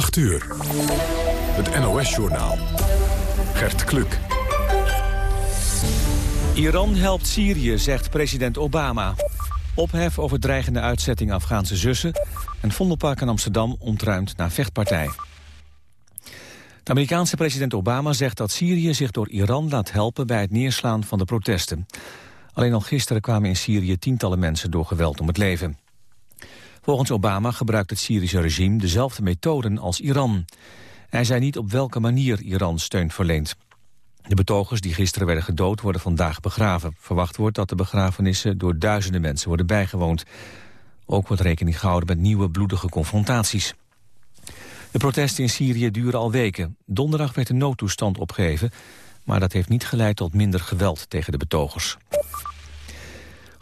8 uur. Het NOS-journaal. Gert Kluk. Iran helpt Syrië, zegt president Obama. Ophef over dreigende uitzetting Afghaanse zussen... en Vondelpark in Amsterdam ontruimd na vechtpartij. De Amerikaanse president Obama zegt dat Syrië zich door Iran laat helpen... bij het neerslaan van de protesten. Alleen al gisteren kwamen in Syrië tientallen mensen door geweld om het leven. Volgens Obama gebruikt het Syrische regime dezelfde methoden als Iran. Hij zei niet op welke manier Iran steun verleent. De betogers die gisteren werden gedood worden vandaag begraven. Verwacht wordt dat de begrafenissen door duizenden mensen worden bijgewoond. Ook wordt rekening gehouden met nieuwe bloedige confrontaties. De protesten in Syrië duren al weken. Donderdag werd een noodtoestand opgeheven... maar dat heeft niet geleid tot minder geweld tegen de betogers.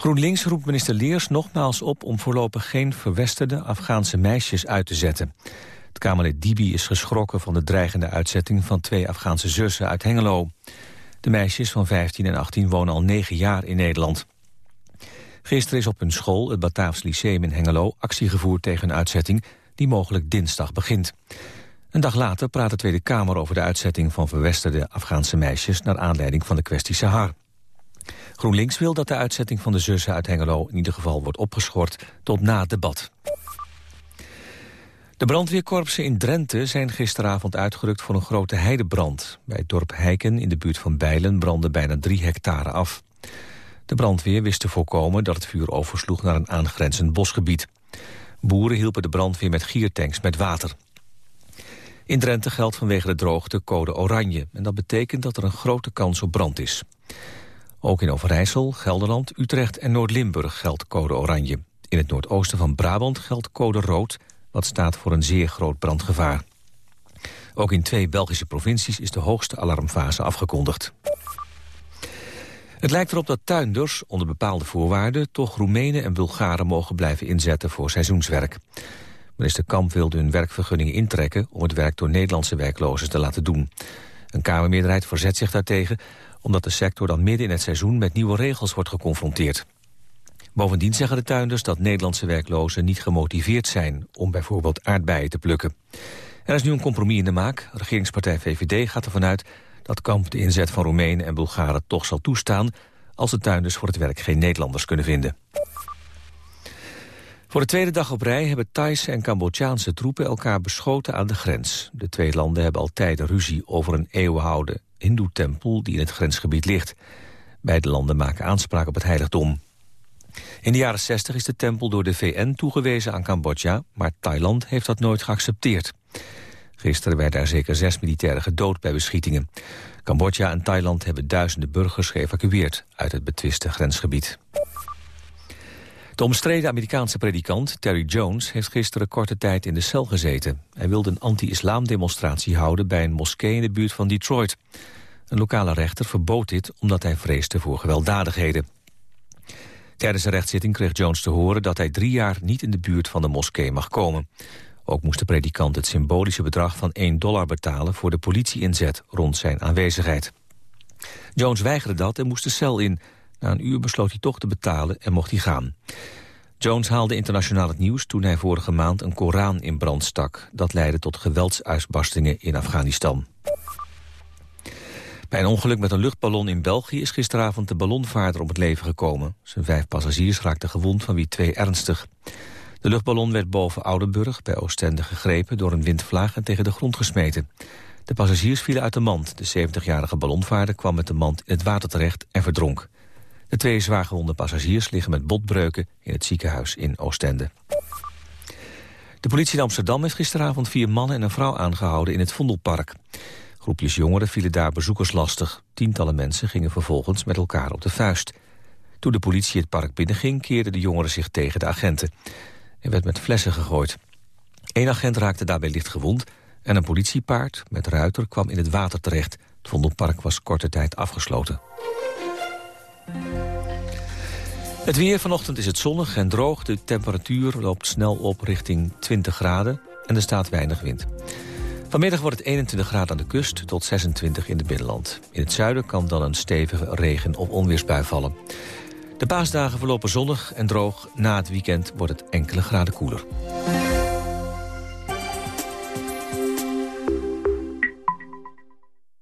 GroenLinks roept minister Leers nogmaals op om voorlopig geen verwesterde Afghaanse meisjes uit te zetten. Het Kamerlid Dibi is geschrokken van de dreigende uitzetting van twee Afghaanse zussen uit Hengelo. De meisjes van 15 en 18 wonen al negen jaar in Nederland. Gisteren is op hun school, het Bataafs Lyceum in Hengelo, actie gevoerd tegen een uitzetting die mogelijk dinsdag begint. Een dag later praat de Tweede Kamer over de uitzetting van verwesterde Afghaanse meisjes naar aanleiding van de kwestie Sahar. GroenLinks wil dat de uitzetting van de zussen uit Hengelo in ieder geval wordt opgeschort tot na het debat. De brandweerkorpsen in Drenthe zijn gisteravond uitgerukt voor een grote heidebrand. Bij het dorp Heiken in de buurt van Bijlen brandde bijna drie hectare af. De brandweer wist te voorkomen dat het vuur oversloeg naar een aangrenzend bosgebied. Boeren hielpen de brandweer met giertanks met water. In Drenthe geldt vanwege de droogte code oranje. En dat betekent dat er een grote kans op brand is. Ook in Overijssel, Gelderland, Utrecht en Noord-Limburg geldt code oranje. In het noordoosten van Brabant geldt code rood, wat staat voor een zeer groot brandgevaar. Ook in twee Belgische provincies is de hoogste alarmfase afgekondigd. Het lijkt erop dat tuinders, onder bepaalde voorwaarden... toch Roemenen en Bulgaren mogen blijven inzetten voor seizoenswerk. Minister Kamp wilde hun werkvergunningen intrekken... om het werk door Nederlandse werklozen te laten doen. Een Kamermeerderheid verzet zich daartegen omdat de sector dan midden in het seizoen met nieuwe regels wordt geconfronteerd. Bovendien zeggen de tuinders dat Nederlandse werklozen niet gemotiveerd zijn om bijvoorbeeld aardbeien te plukken. Er is nu een compromis in de maak. Regeringspartij VVD gaat ervan uit dat Kamp de inzet van Roemenen en Bulgaren toch zal toestaan als de tuinders voor het werk geen Nederlanders kunnen vinden. Voor de tweede dag op rij hebben Thaise en Cambodjaanse troepen elkaar beschoten aan de grens. De twee landen hebben al tijden ruzie over een eeuwenoude hindoe-tempel die in het grensgebied ligt. Beide landen maken aanspraak op het heiligdom. In de jaren 60 is de tempel door de VN toegewezen aan Cambodja, maar Thailand heeft dat nooit geaccepteerd. Gisteren werden er zeker zes militairen gedood bij beschietingen. Cambodja en Thailand hebben duizenden burgers geëvacueerd uit het betwiste grensgebied. De omstreden Amerikaanse predikant Terry Jones heeft gisteren korte tijd in de cel gezeten. Hij wilde een anti-islam demonstratie houden bij een moskee in de buurt van Detroit. Een lokale rechter verbood dit omdat hij vreesde voor gewelddadigheden. Tijdens de rechtszitting kreeg Jones te horen dat hij drie jaar niet in de buurt van de moskee mag komen. Ook moest de predikant het symbolische bedrag van 1 dollar betalen voor de politieinzet rond zijn aanwezigheid. Jones weigerde dat en moest de cel in. Na een uur besloot hij toch te betalen en mocht hij gaan. Jones haalde internationaal het nieuws toen hij vorige maand een Koran in brand stak. Dat leidde tot geweldsuitbarstingen in Afghanistan. Bij een ongeluk met een luchtballon in België is gisteravond de ballonvaarder om het leven gekomen. Zijn vijf passagiers raakten gewond, van wie twee ernstig. De luchtballon werd boven Oudenburg bij Oostende gegrepen door een windvlaag en tegen de grond gesmeten. De passagiers vielen uit de mand. De 70-jarige ballonvaarder kwam met de mand in het water terecht en verdronk. De twee zwaargewonde passagiers liggen met botbreuken in het ziekenhuis in Oostende. De politie in Amsterdam heeft gisteravond vier mannen en een vrouw aangehouden in het Vondelpark. Groepjes jongeren vielen daar bezoekers lastig. Tientallen mensen gingen vervolgens met elkaar op de vuist. Toen de politie het park binnenging, keerden de jongeren zich tegen de agenten. Er werd met flessen gegooid. Eén agent raakte daarbij licht gewond en een politiepaard met ruiter kwam in het water terecht. Het Vondelpark was korte tijd afgesloten. Het weer vanochtend is het zonnig en droog. De temperatuur loopt snel op richting 20 graden en er staat weinig wind. Vanmiddag wordt het 21 graden aan de kust tot 26 in het binnenland. In het zuiden kan dan een stevige regen- of onweersbui vallen. De paasdagen verlopen zonnig en droog. Na het weekend wordt het enkele graden koeler.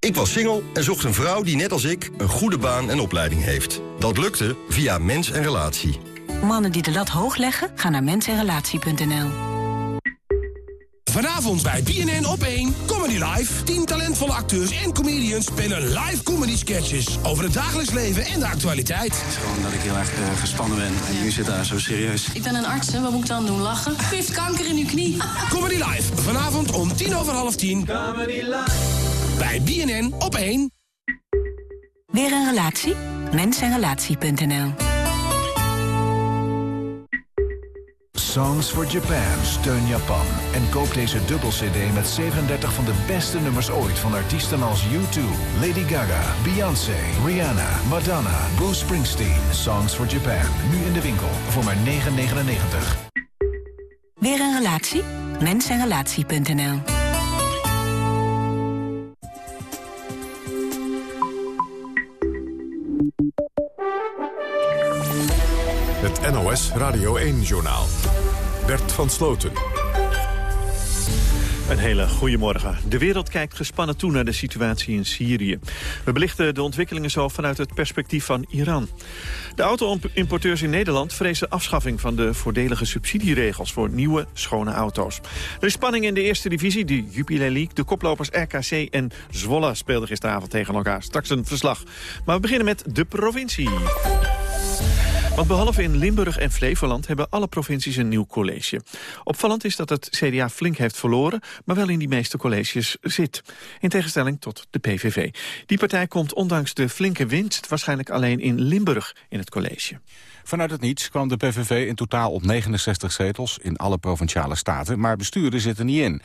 Ik was single en zocht een vrouw die net als ik een goede baan en opleiding heeft. Dat lukte via Mens en Relatie. Mannen die de lat hoog leggen, gaan naar mensenrelatie.nl. Vanavond bij BNN op 1 Comedy Live. 10 talentvolle acteurs en comedians spelen live comedy sketches over het dagelijks leven en de actualiteit. Het is gewoon dat ik heel erg uh, gespannen ben. En nu zit daar zo serieus. Ik ben een arts, hè? wat moet ik dan doen? Lachen? U heeft kanker in uw knie. Comedy Live, vanavond om tien over half tien. Comedy Live. Bij BNN op 1. Weer een relatie? Mensenrelatie.nl Songs for Japan, steun Japan. En koop deze dubbel-cd met 37 van de beste nummers ooit... van artiesten als U2, Lady Gaga, Beyoncé, Rihanna, Madonna, Bruce Springsteen. Songs for Japan, nu in de winkel voor maar 9,99. Weer een relatie? Mensenrelatie.nl Het NOS Radio 1-journaal. Bert van Sloten. Een hele goede morgen. De wereld kijkt gespannen toe naar de situatie in Syrië. We belichten de ontwikkelingen zo vanuit het perspectief van Iran. De auto-importeurs in Nederland vrezen afschaffing van de voordelige subsidieregels voor nieuwe, schone auto's. Er is spanning in de eerste divisie, de Jupiler League. De koplopers RKC en Zwolle speelden gisteravond tegen elkaar. Straks een verslag. Maar we beginnen met de provincie. Want behalve in Limburg en Flevoland hebben alle provincies een nieuw college. Opvallend is dat het CDA flink heeft verloren, maar wel in die meeste colleges zit. In tegenstelling tot de PVV. Die partij komt ondanks de flinke winst waarschijnlijk alleen in Limburg in het college. Vanuit het niets kwam de PVV in totaal op 69 zetels in alle provinciale staten, maar besturen zit er niet in.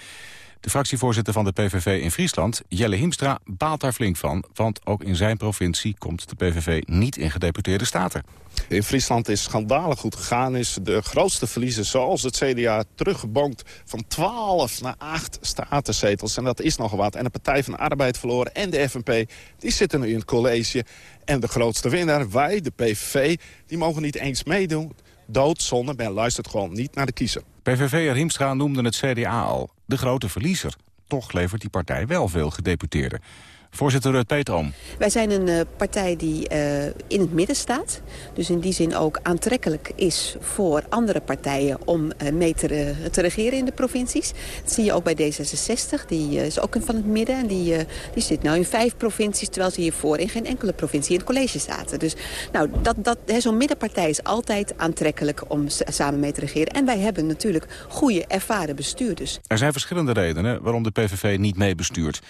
De fractievoorzitter van de PVV in Friesland, Jelle Hiemstra, baalt daar flink van. Want ook in zijn provincie komt de PVV niet in gedeputeerde staten. In Friesland is schandalig goed gegaan. Is de grootste verliezen zoals het CDA teruggebonkt van 12 naar 8 statenzetels. En dat is nog wat. En de Partij van de Arbeid verloren en de FNP, die zitten nu in het college. En de grootste winnaar, wij, de PVV, die mogen niet eens meedoen. Doodzonde, men luistert gewoon niet naar de kiezer. PVV'er Hiemstra noemde het CDA al de grote verliezer. Toch levert die partij wel veel gedeputeerden. Voorzitter Rut Peetoom. Wij zijn een uh, partij die uh, in het midden staat. Dus in die zin ook aantrekkelijk is voor andere partijen om uh, mee te, te, regeren in de provincies. Dat zie je ook bij D66. Die is ook van het midden. En die, die zit nu in vijf provincies, terwijl ze hiervoor in geen enkele provincie in het college zaten. Dus nou, dat, dat, zo'n middenpartij is altijd aantrekkelijk om samen mee te regeren. En wij hebben natuurlijk goede, ervaren bestuurders. Er zijn verschillende redenen waarom de PVV niet meebestuurt.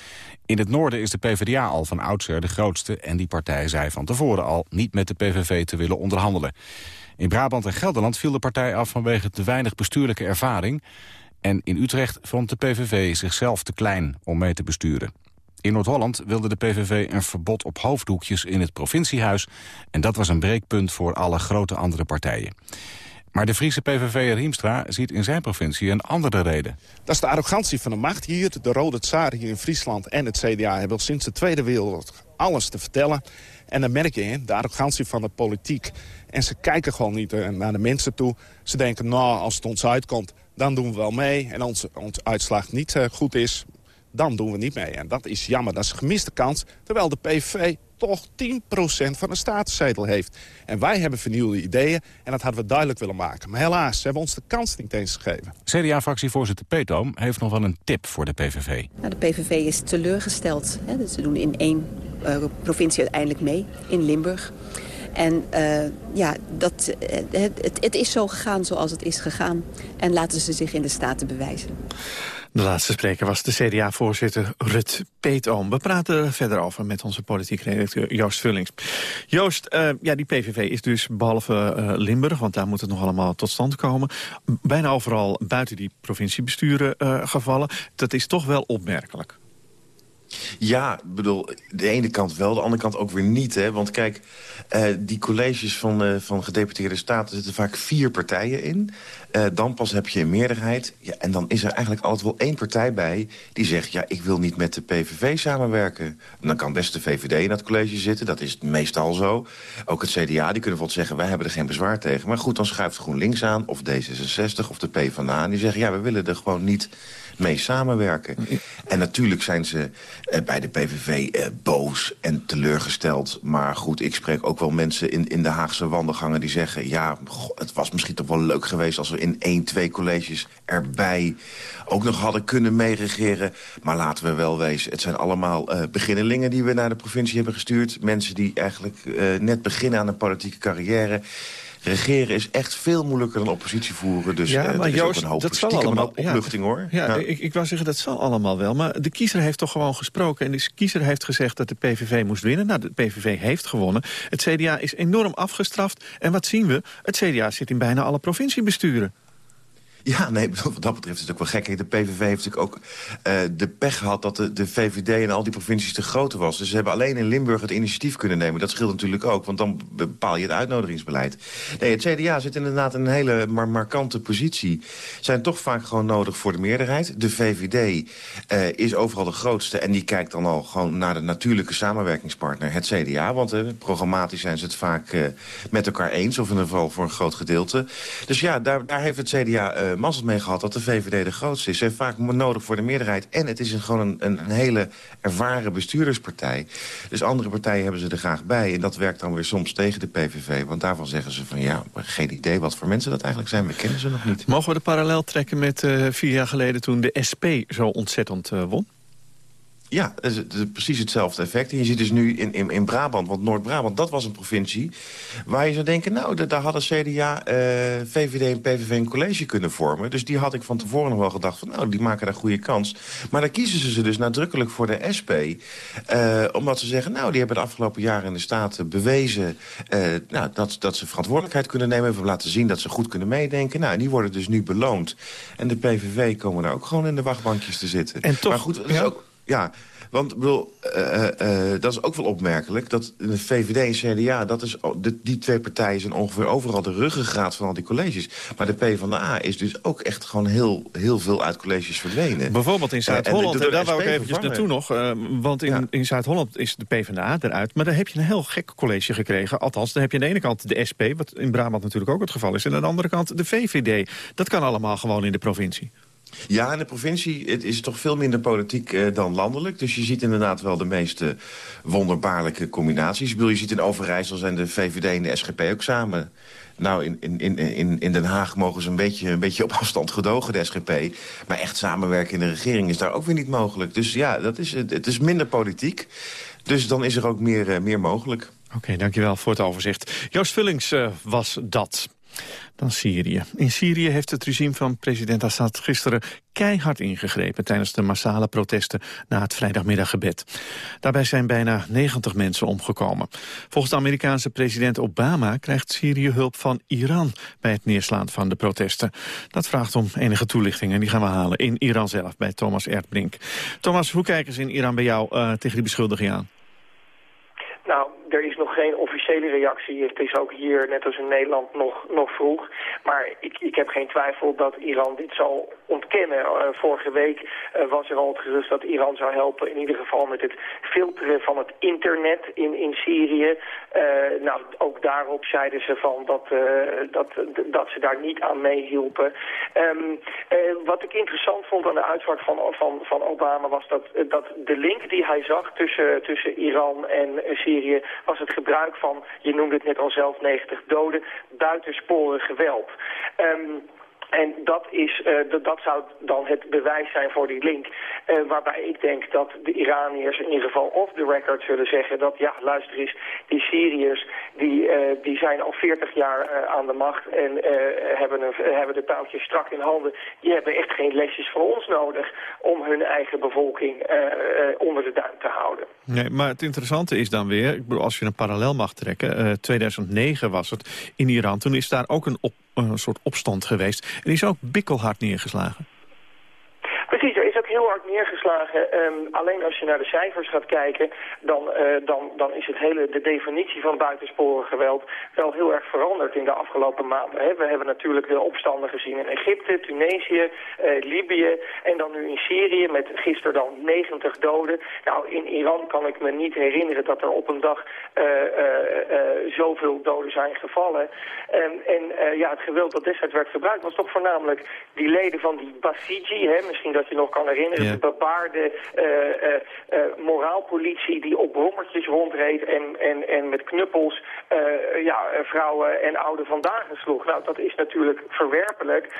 In het noorden is de PvdA al van oudsher de grootste... en die partij zei van tevoren al niet met de PVV te willen onderhandelen. In Brabant en Gelderland viel de partij af vanwege te weinig bestuurlijke ervaring... en in Utrecht vond de PVV zichzelf te klein om mee te besturen. In Noord-Holland wilde de PVV een verbod op hoofddoekjes in het provinciehuis... en dat was een breekpunt voor alle grote andere partijen. Maar de Friese PVV'er Hiemstra ziet in zijn provincie een andere reden. Dat is de arrogantie van de macht hier. De Rode Tsaar hier in Friesland en het CDA hebben sinds de Tweede Wereldoorlog alles te vertellen. En dan merk je in de arrogantie van de politiek. En ze kijken gewoon niet eh, naar de mensen toe. Ze denken, nou, als het ons uitkomt, dan doen we wel mee. En als ons uitslag niet uh, goed is, dan doen we niet mee. En dat is jammer, dat is een gemiste kans. Terwijl de PVV toch 10% van de statenzetel heeft. En wij hebben vernieuwde ideeën en dat hadden we duidelijk willen maken. Maar helaas, ze hebben ons de kans niet eens gegeven. CDA-fractievoorzitter Peetoom heeft nog wel een tip voor de PVV. Nou, de PVV is teleurgesteld. Hè? Dus ze doen in één uh, provincie uiteindelijk mee, in Limburg. En uh, ja, dat, uh, het, het is zo gegaan zoals het is gegaan. En laten ze zich in de Staten bewijzen. De laatste spreker was de CDA-voorzitter Rut Peetoom. We praten er verder over met onze politiek redacteur Joost Vullings. Joost, uh, ja, die PVV is dus behalve uh, Limburg, want daar moet het nog allemaal tot stand komen... bijna overal buiten die provinciebesturen uh, gevallen. Dat is toch wel opmerkelijk. Ja, bedoel, de ene kant wel, de andere kant ook weer niet. Hè? Want kijk, uh, die colleges van, uh, van gedeputeerde staten zitten vaak vier partijen in. Uh, dan pas heb je een meerderheid. Ja, en dan is er eigenlijk altijd wel één partij bij die zegt... ja, ik wil niet met de PVV samenwerken. En dan kan best de VVD in dat college zitten, dat is meestal zo. Ook het CDA, die kunnen bijvoorbeeld zeggen... wij hebben er geen bezwaar tegen. Maar goed, dan schuift GroenLinks aan, of D66, of de PvdA... en die zeggen, ja, we willen er gewoon niet mee samenwerken. En natuurlijk zijn ze eh, bij de PVV eh, boos en teleurgesteld. Maar goed, ik spreek ook wel mensen in, in de Haagse wandelgangen die zeggen... ja, het was misschien toch wel leuk geweest als we in één, twee colleges erbij ook nog hadden kunnen meeregeren. Maar laten we wel wezen, het zijn allemaal uh, beginnelingen die we naar de provincie hebben gestuurd. Mensen die eigenlijk net beginnen aan een politieke carrière regeren is echt veel moeilijker dan oppositie voeren. Dus ja, uh, maar er is Joost, ook een hoop dat zal allemaal, opluchting, hoor. Ja, Ja. Ik, ik wou zeggen, dat zal allemaal wel. Maar de kiezer heeft toch gewoon gesproken. En de kiezer heeft gezegd dat de PVV moest winnen. Nou, de PVV heeft gewonnen. Het CDA is enorm afgestraft. En wat zien we? Het CDA zit in bijna alle provinciebesturen. Ja, nee, wat dat betreft is het ook wel gek. De PVV heeft natuurlijk ook eh, de pech gehad dat de, VVD in al die provincies te groot was. Dus ze hebben alleen in Limburg het initiatief kunnen nemen. Dat scheelt natuurlijk ook, want dan bepaal je het uitnodigingsbeleid. Nee, het CDA zit inderdaad in een hele mar markante positie. Zijn toch vaak gewoon nodig voor de meerderheid. De VVD eh, is overal de grootste en die kijkt dan al gewoon naar de natuurlijke samenwerkingspartner, het CDA. Want eh, programmatisch zijn ze het vaak met elkaar eens, of in ieder geval voor een groot gedeelte. Dus ja, daar, daar heeft het CDA eh mee gehad dat de VVD de grootste is. Ze heeft vaak nodig voor de meerderheid. En het is een, gewoon een, een, een hele ervaren bestuurderspartij. Dus andere partijen hebben ze er graag bij. En dat werkt dan weer soms tegen de PVV. Want daarvan zeggen ze van ja, geen idee wat voor mensen dat eigenlijk zijn. We kennen ze nog niet. Mogen we de parallel trekken met eh, vier jaar geleden... toen de SP zo ontzettend eh, won? Ja, het is, het is precies hetzelfde effect. En je ziet dus nu in, in, in Brabant, want Noord-Brabant, dat was een provincie... waar je zou denken, nou, da- daar hadden CDA, eh, VVD en PVV een college kunnen vormen. Dus die had ik van tevoren nog wel gedacht van, nou, die maken daar goede kans. Maar dan kiezen ze ze dus nadrukkelijk voor de SP. eh, omdat ze zeggen, nou, die hebben de afgelopen jaren in de Staten bewezen... eh, nou, dat, dat ze verantwoordelijkheid kunnen nemen. We hebben laten zien dat ze goed kunnen meedenken. Nou, en die worden dus nu beloond. En de PVV komen daar ook gewoon in de wachtbankjes te zitten. En toch, maar goed, is ja. ook ja, want bedoel, eh, eh, eh, dat is ook wel opmerkelijk. Dat de VVD en CDA, dat is, de, die twee partijen zijn ongeveer overal de ruggengraat van al die colleges. Maar de PvdA is dus ook echt gewoon heel, heel veel uit colleges verdwenen. Bijvoorbeeld in Zuid-Holland, daar wou ik eventjes vervangen. naartoe nog. want in, in Zuid-Holland is de PvdA eruit. Maar daar heb je een heel gek college gekregen. Althans, dan heb je aan de ene kant de SP, wat in Brabant natuurlijk ook het geval is. En aan de andere kant de VVD. Dat kan allemaal gewoon in de provincie. Ja, in de provincie het is toch veel minder politiek eh, dan landelijk. Dus je ziet inderdaad wel de meeste wonderbaarlijke combinaties. Ik bedoel, je ziet in Overijssel zijn de VVD en de SGP ook samen. Nou, in, in, in, in Den Haag mogen ze een beetje, een beetje op afstand gedogen, de SGP. Maar echt samenwerken in de regering is daar ook weer niet mogelijk. Dus ja, dat is, het het is minder politiek. Dus dan is er ook meer, eh, meer mogelijk. Oké, dankjewel voor het overzicht. Joost Vullings eh, was dat. Dan Syrië. In Syrië heeft het regime van president Assad gisteren keihard ingegrepen tijdens de massale protesten na het vrijdagmiddaggebed. Daarbij zijn bijna 90 mensen omgekomen. Volgens de Amerikaanse president Obama krijgt Syrië hulp van Iran bij het neerslaan van de protesten. Dat vraagt om enige toelichtingen, die gaan we halen in Iran zelf bij Thomas Erdbrink. Thomas, hoe kijken ze in Iran bij jou eh, tegen die beschuldiging aan? Nou, er is nog geen officiële reactie. Het is ook hier, net als in Nederland, nog, nog vroeg. Maar ik, ik heb geen twijfel dat Iran dit zal ontkennen. Eh, vorige week eh, was er al het gerust dat Iran zou helpen... in ieder geval met het filteren van het internet in, in Syrië. Eh, nou, ook daarop zeiden ze van dat, dat, dat ze daar niet aan meehielpen. Eh, wat ik interessant vond aan de uitspraak van, van, van Obama... was dat, dat de link die hij zag tussen, tussen Iran en Syrië... was het gebruik van, je noemde het net al zelf, 90 doden... buitensporig geweld. Ehm, en dat, is, eh, dat, zou dan het bewijs zijn voor die link. Eh, waarbij ik denk dat de Iraniërs in ieder geval off the record zullen zeggen dat ja, luister eens, die Syriërs die, eh, die zijn al 40 jaar aan de macht en hebben, een, hebben de touwtjes strak in handen. Die hebben echt geen lesjes van ons nodig om hun eigen bevolking onder de duim te houden. Nee, maar het interessante is dan weer, ik bedoel, als je een parallel mag trekken, eh 2009 was het in Iran, toen is daar ook een, op, een soort opstand geweest en is ook bikkelhard neergeslagen. Precies, er is ook heel hard neergeslagen. Ehm, alleen als je naar de cijfers gaat kijken, dan, eh, dan, dan is het hele, de definitie van buitensporig geweld wel heel erg veranderd in de afgelopen maanden. Hè. We hebben natuurlijk de opstanden gezien in Egypte, Tunesië, eh, Libië en dan nu in Syrië met gisteren dan 90 doden. Nou, in Iran kan ik me niet herinneren dat er op een dag eh, zoveel doden zijn gevallen. Ehm, en ja, het geweld dat destijds werd gebruikt was toch voornamelijk die leden van die Basiji, hè, misschien dat je nog kan herinneren, Ja. de bebaarde eh, eh, eh, moraalpolitie die op brommertjes rondreed en, en, en met knuppels ja, vrouwen en ouden vandaag sloeg. Nou, dat is natuurlijk verwerpelijk,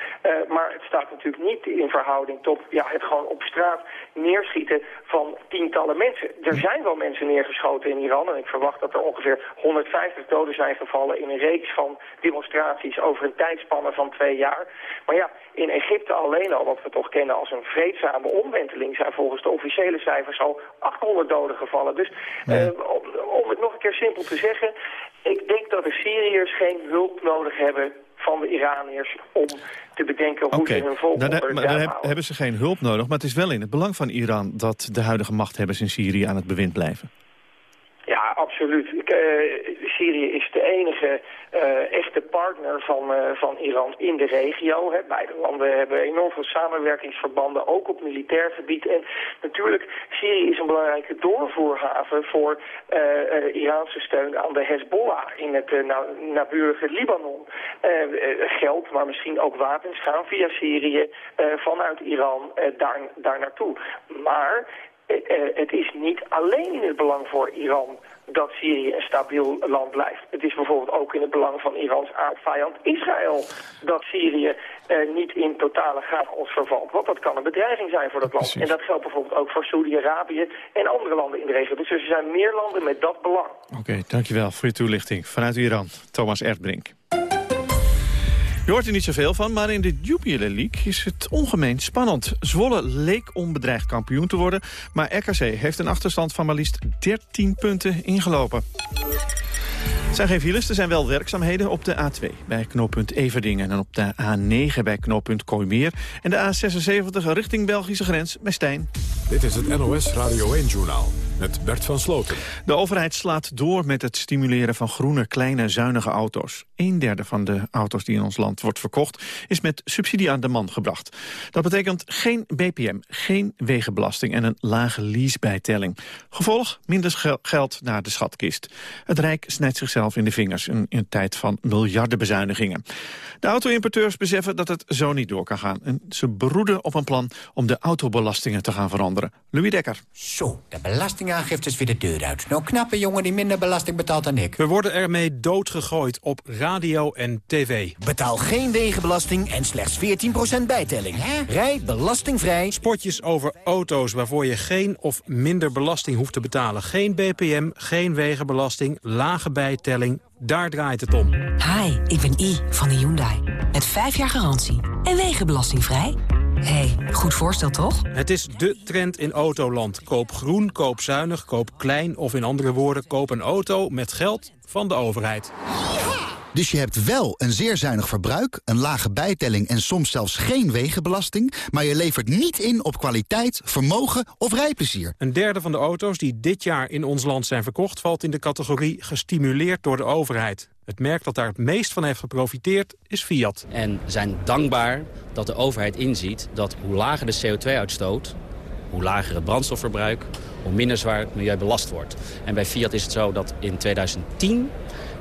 maar het staat natuurlijk niet in verhouding tot ja, het gewoon op straat neerschieten van tientallen mensen. Er zijn wel mensen neergeschoten in Iran en ik verwacht dat er ongeveer 150 doden zijn gevallen in een reeks van demonstraties over een tijdspanne van twee jaar. Maar ja, in Egypte alleen al, wat we toch kennen als een vreedzame omwenteling, zijn volgens de officiële cijfers al 800 doden gevallen. Dus eh, om, om het nog een keer simpel te zeggen, ik denk dat de Syriërs geen hulp nodig hebben van de Iraniërs om te bedenken hoe ze hun volk dan, heb- de maar dan heb- hebben ze geen hulp nodig. Maar het is wel in het belang van Iran dat de huidige machthebbers in Syrië aan het bewind blijven. Ja, absoluut. Ik, eh, Syrië is de enige eh, echte partner van, eh, van Iran in de regio. Hè. Beide landen hebben enorm veel samenwerkingsverbanden, ook op militair gebied. En natuurlijk, Syrië is een belangrijke doorvoerhaven voor eh, Iraanse steun aan de Hezbollah in het na- naburige Libanon. Geld, maar misschien ook wapens gaan via Syrië vanuit Iran daar, daar naartoe. Maar het is niet alleen in het belang voor Iran dat Syrië een stabiel land blijft. Het is bijvoorbeeld ook in het belang van Irans aardvijand Israël dat Syrië eh, niet in totale chaos vervalt. Want dat kan een bedreiging zijn voor dat land. En dat geldt bijvoorbeeld ook voor Saudi-Arabië en andere landen in de regio. Dus er zijn meer landen met dat belang. Oké, dankjewel voor je toelichting. Vanuit Iran, Thomas Erdbrink. Je hoort er niet zoveel van, maar in de Jupiler League is het ongemeen spannend. Zwolle leek onbedreigd kampioen te worden, maar RKC heeft een achterstand van maar liefst 13 punten ingelopen. Het zijn geen files, er zijn wel werkzaamheden op de A2 bij knooppunt Everdingen... en op de A9 bij knooppunt Kooimeer... en de A76 richting Belgische grens bij Stijn. Dit is het NOS Radio 1-journaal met Bert van Sloten. De overheid slaat door met het stimuleren van groene, kleine, zuinige auto's. Een derde van de auto's die in ons land wordt verkocht... is met subsidie aan de man gebracht. Dat betekent geen BPM, geen wegenbelasting... en een lage leasebijtelling. Gevolg minder gel- geld naar de schatkist. Het Rijk snijdt zichzelf in de vingers in een tijd van miljarden bezuinigingen. De auto-importeurs beseffen dat het zo niet door kan gaan. En ze broeden op een plan om de autobelastingen te gaan veranderen. Louis Dekker. Zo, de belastingaangifte is weer de deur uit. Nou, knappe jongen die minder belasting betaalt dan ik. We worden ermee doodgegooid op radio en tv. Betaal geen wegenbelasting en slechts 14% bijtelling. Rij belastingvrij. Spotjes over auto's waarvoor je geen of minder belasting hoeft te betalen. Geen BPM, geen wegenbelasting, lage bijtelling. Daar draait het om. Hi, ik ben I van de Hyundai. Met 5 jaar garantie en wegenbelastingvrij. Hey, goed voorstel toch? Het is de trend in Autoland. Koop groen, koop zuinig, koop klein of in andere woorden... koop een auto met geld van de overheid. Dus je hebt wel een zeer zuinig verbruik, een lage bijtelling en soms zelfs geen wegenbelasting, maar je levert niet in op kwaliteit, vermogen of rijplezier. Een derde van de auto's die dit jaar in ons land zijn verkocht... valt in de categorie gestimuleerd door de overheid. Het merk dat daar het meest van heeft geprofiteerd is Fiat. En zijn dankbaar dat de overheid inziet dat hoe lager de CO2-uitstoot... hoe lager het brandstofverbruik, hoe minder zwaar het milieu belast wordt. En bij Fiat is het zo dat in 2010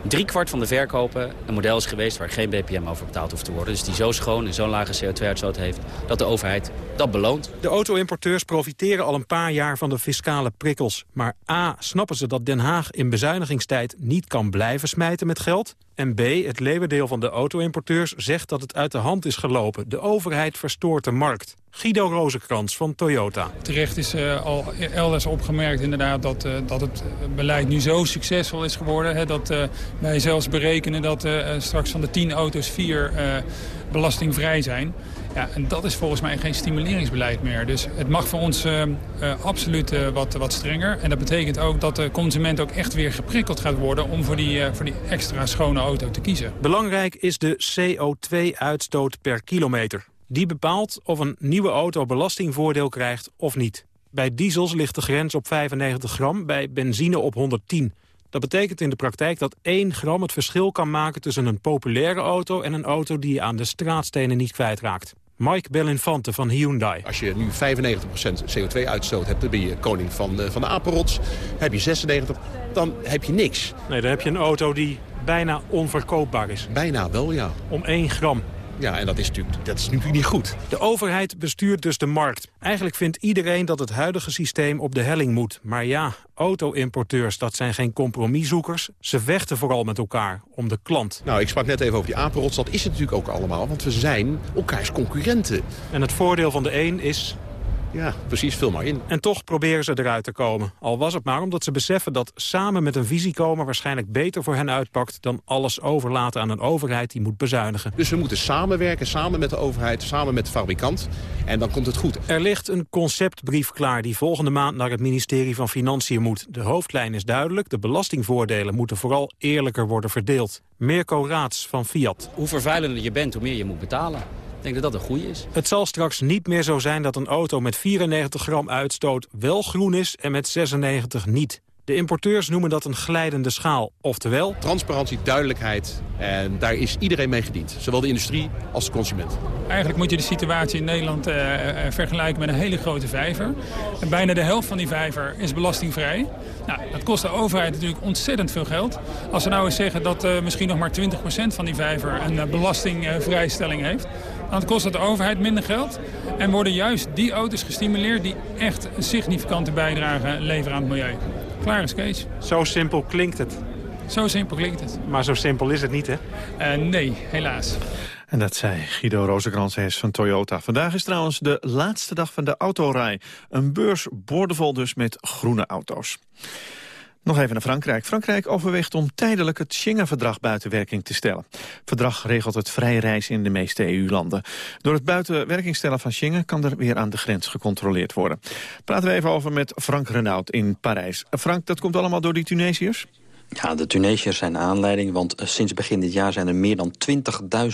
driekwart van de verkopen een model is geweest... waar geen BPM over betaald hoeft te worden. Dus die zo schoon en zo'n lage CO2-uitstoot heeft... dat de overheid dat beloont. De auto-importeurs profiteren al een paar jaar van de fiscale prikkels. Maar A, snappen ze dat Den Haag in bezuinigingstijd niet kan blijven smijten met geld? En B, het leeuwendeel van de auto-importeurs zegt dat het uit de hand is gelopen. De overheid verstoort de markt. Guido Rozenkrans van Toyota. Terecht is uh, al elders opgemerkt inderdaad dat, uh, dat het beleid nu zo succesvol is geworden. Hè, dat uh, wij zelfs berekenen dat straks van de 10 auto's 4 belastingvrij zijn. Ja, en dat is volgens mij geen stimuleringsbeleid meer. Dus het mag voor ons uh, uh, absoluut uh, wat, wat strenger. En dat betekent ook dat de consument ook echt weer geprikkeld gaat worden... om voor die, voor die extra schone auto te kiezen. Belangrijk is de CO2-uitstoot per kilometer. Die bepaalt of een nieuwe auto belastingvoordeel krijgt of niet. Bij diesels ligt de grens op 95 gram, bij benzine op 110. Dat betekent in de praktijk dat 1 gram het verschil kan maken... tussen een populaire auto en een auto die je aan de straatstenen niet kwijtraakt. Mike Belinfante van Hyundai. Als je nu 95% CO2-uitstoot hebt, dan ben je koning van de, van de apenrots. Heb je 96, dan heb je niks. Nee, dan heb je een auto die bijna onverkoopbaar is. Bijna wel, ja. Om 1 gram. Ja, en dat is natuurlijk, dat is natuurlijk niet goed. De overheid bestuurt dus de markt. Eigenlijk vindt iedereen dat het huidige systeem op de helling moet. Maar ja, auto-importeurs, dat zijn geen compromiszoekers. Ze vechten vooral met elkaar om de klant. Nou, ik sprak net even over die apenrots. Dat is het natuurlijk ook allemaal, want we zijn elkaars concurrenten. En het voordeel van de een is ja, precies, vul maar in. En toch proberen ze eruit te komen. Al was het maar omdat ze beseffen dat samen met een visie komen... waarschijnlijk beter voor hen uitpakt dan alles overlaten aan een overheid die moet bezuinigen. Dus we moeten samenwerken, samen met de overheid, samen met de fabrikant. En dan komt het goed. Er ligt een conceptbrief klaar die volgende maand naar het ministerie van Financiën moet. De hoofdlijn is duidelijk. De belastingvoordelen moeten vooral eerlijker worden verdeeld. Mirko Raats van Fiat. Hoe vervuilender je bent, hoe meer je moet betalen. Ik denk dat dat een goede is. Het zal straks niet meer zo zijn dat een auto met 94 gram uitstoot wel groen is en met 96 niet. De importeurs noemen dat een glijdende schaal. Oftewel... Transparantie, duidelijkheid. En daar is iedereen mee gediend. Zowel de industrie als de consument. Eigenlijk moet je de situatie in Nederland uh, vergelijken met een hele grote vijver. En bijna de helft van die vijver is belastingvrij. Nou, dat kost de overheid natuurlijk ontzettend veel geld. Als we nou eens zeggen dat uh, misschien nog maar 20% van die vijver een belastingvrijstelling heeft... dan kost het de overheid minder geld. En worden juist die auto's gestimuleerd die echt een significante bijdrage leveren aan het milieu. Klaar is Kees. Zo simpel klinkt het. Zo simpel klinkt het. Maar zo simpel is het niet, hè? Uh, nee, helaas. En dat zei Guido Rozenkrantz van Toyota. Vandaag is trouwens de laatste dag van de autorij. Een beurs boordevol dus met groene auto's. Nog even naar Frankrijk. Frankrijk overweegt om tijdelijk het Schengen-verdrag buiten werking te stellen. Het verdrag regelt het vrij reizen in de meeste EU-landen. Door het buiten werking stellen van Schengen kan er weer aan de grens gecontroleerd worden. Praten we even over met Frank Renaud in Parijs. Frank, dat komt allemaal door die Tunesiërs? Ja, de Tunesiërs zijn aanleiding, want eh, sinds begin dit jaar zijn er meer dan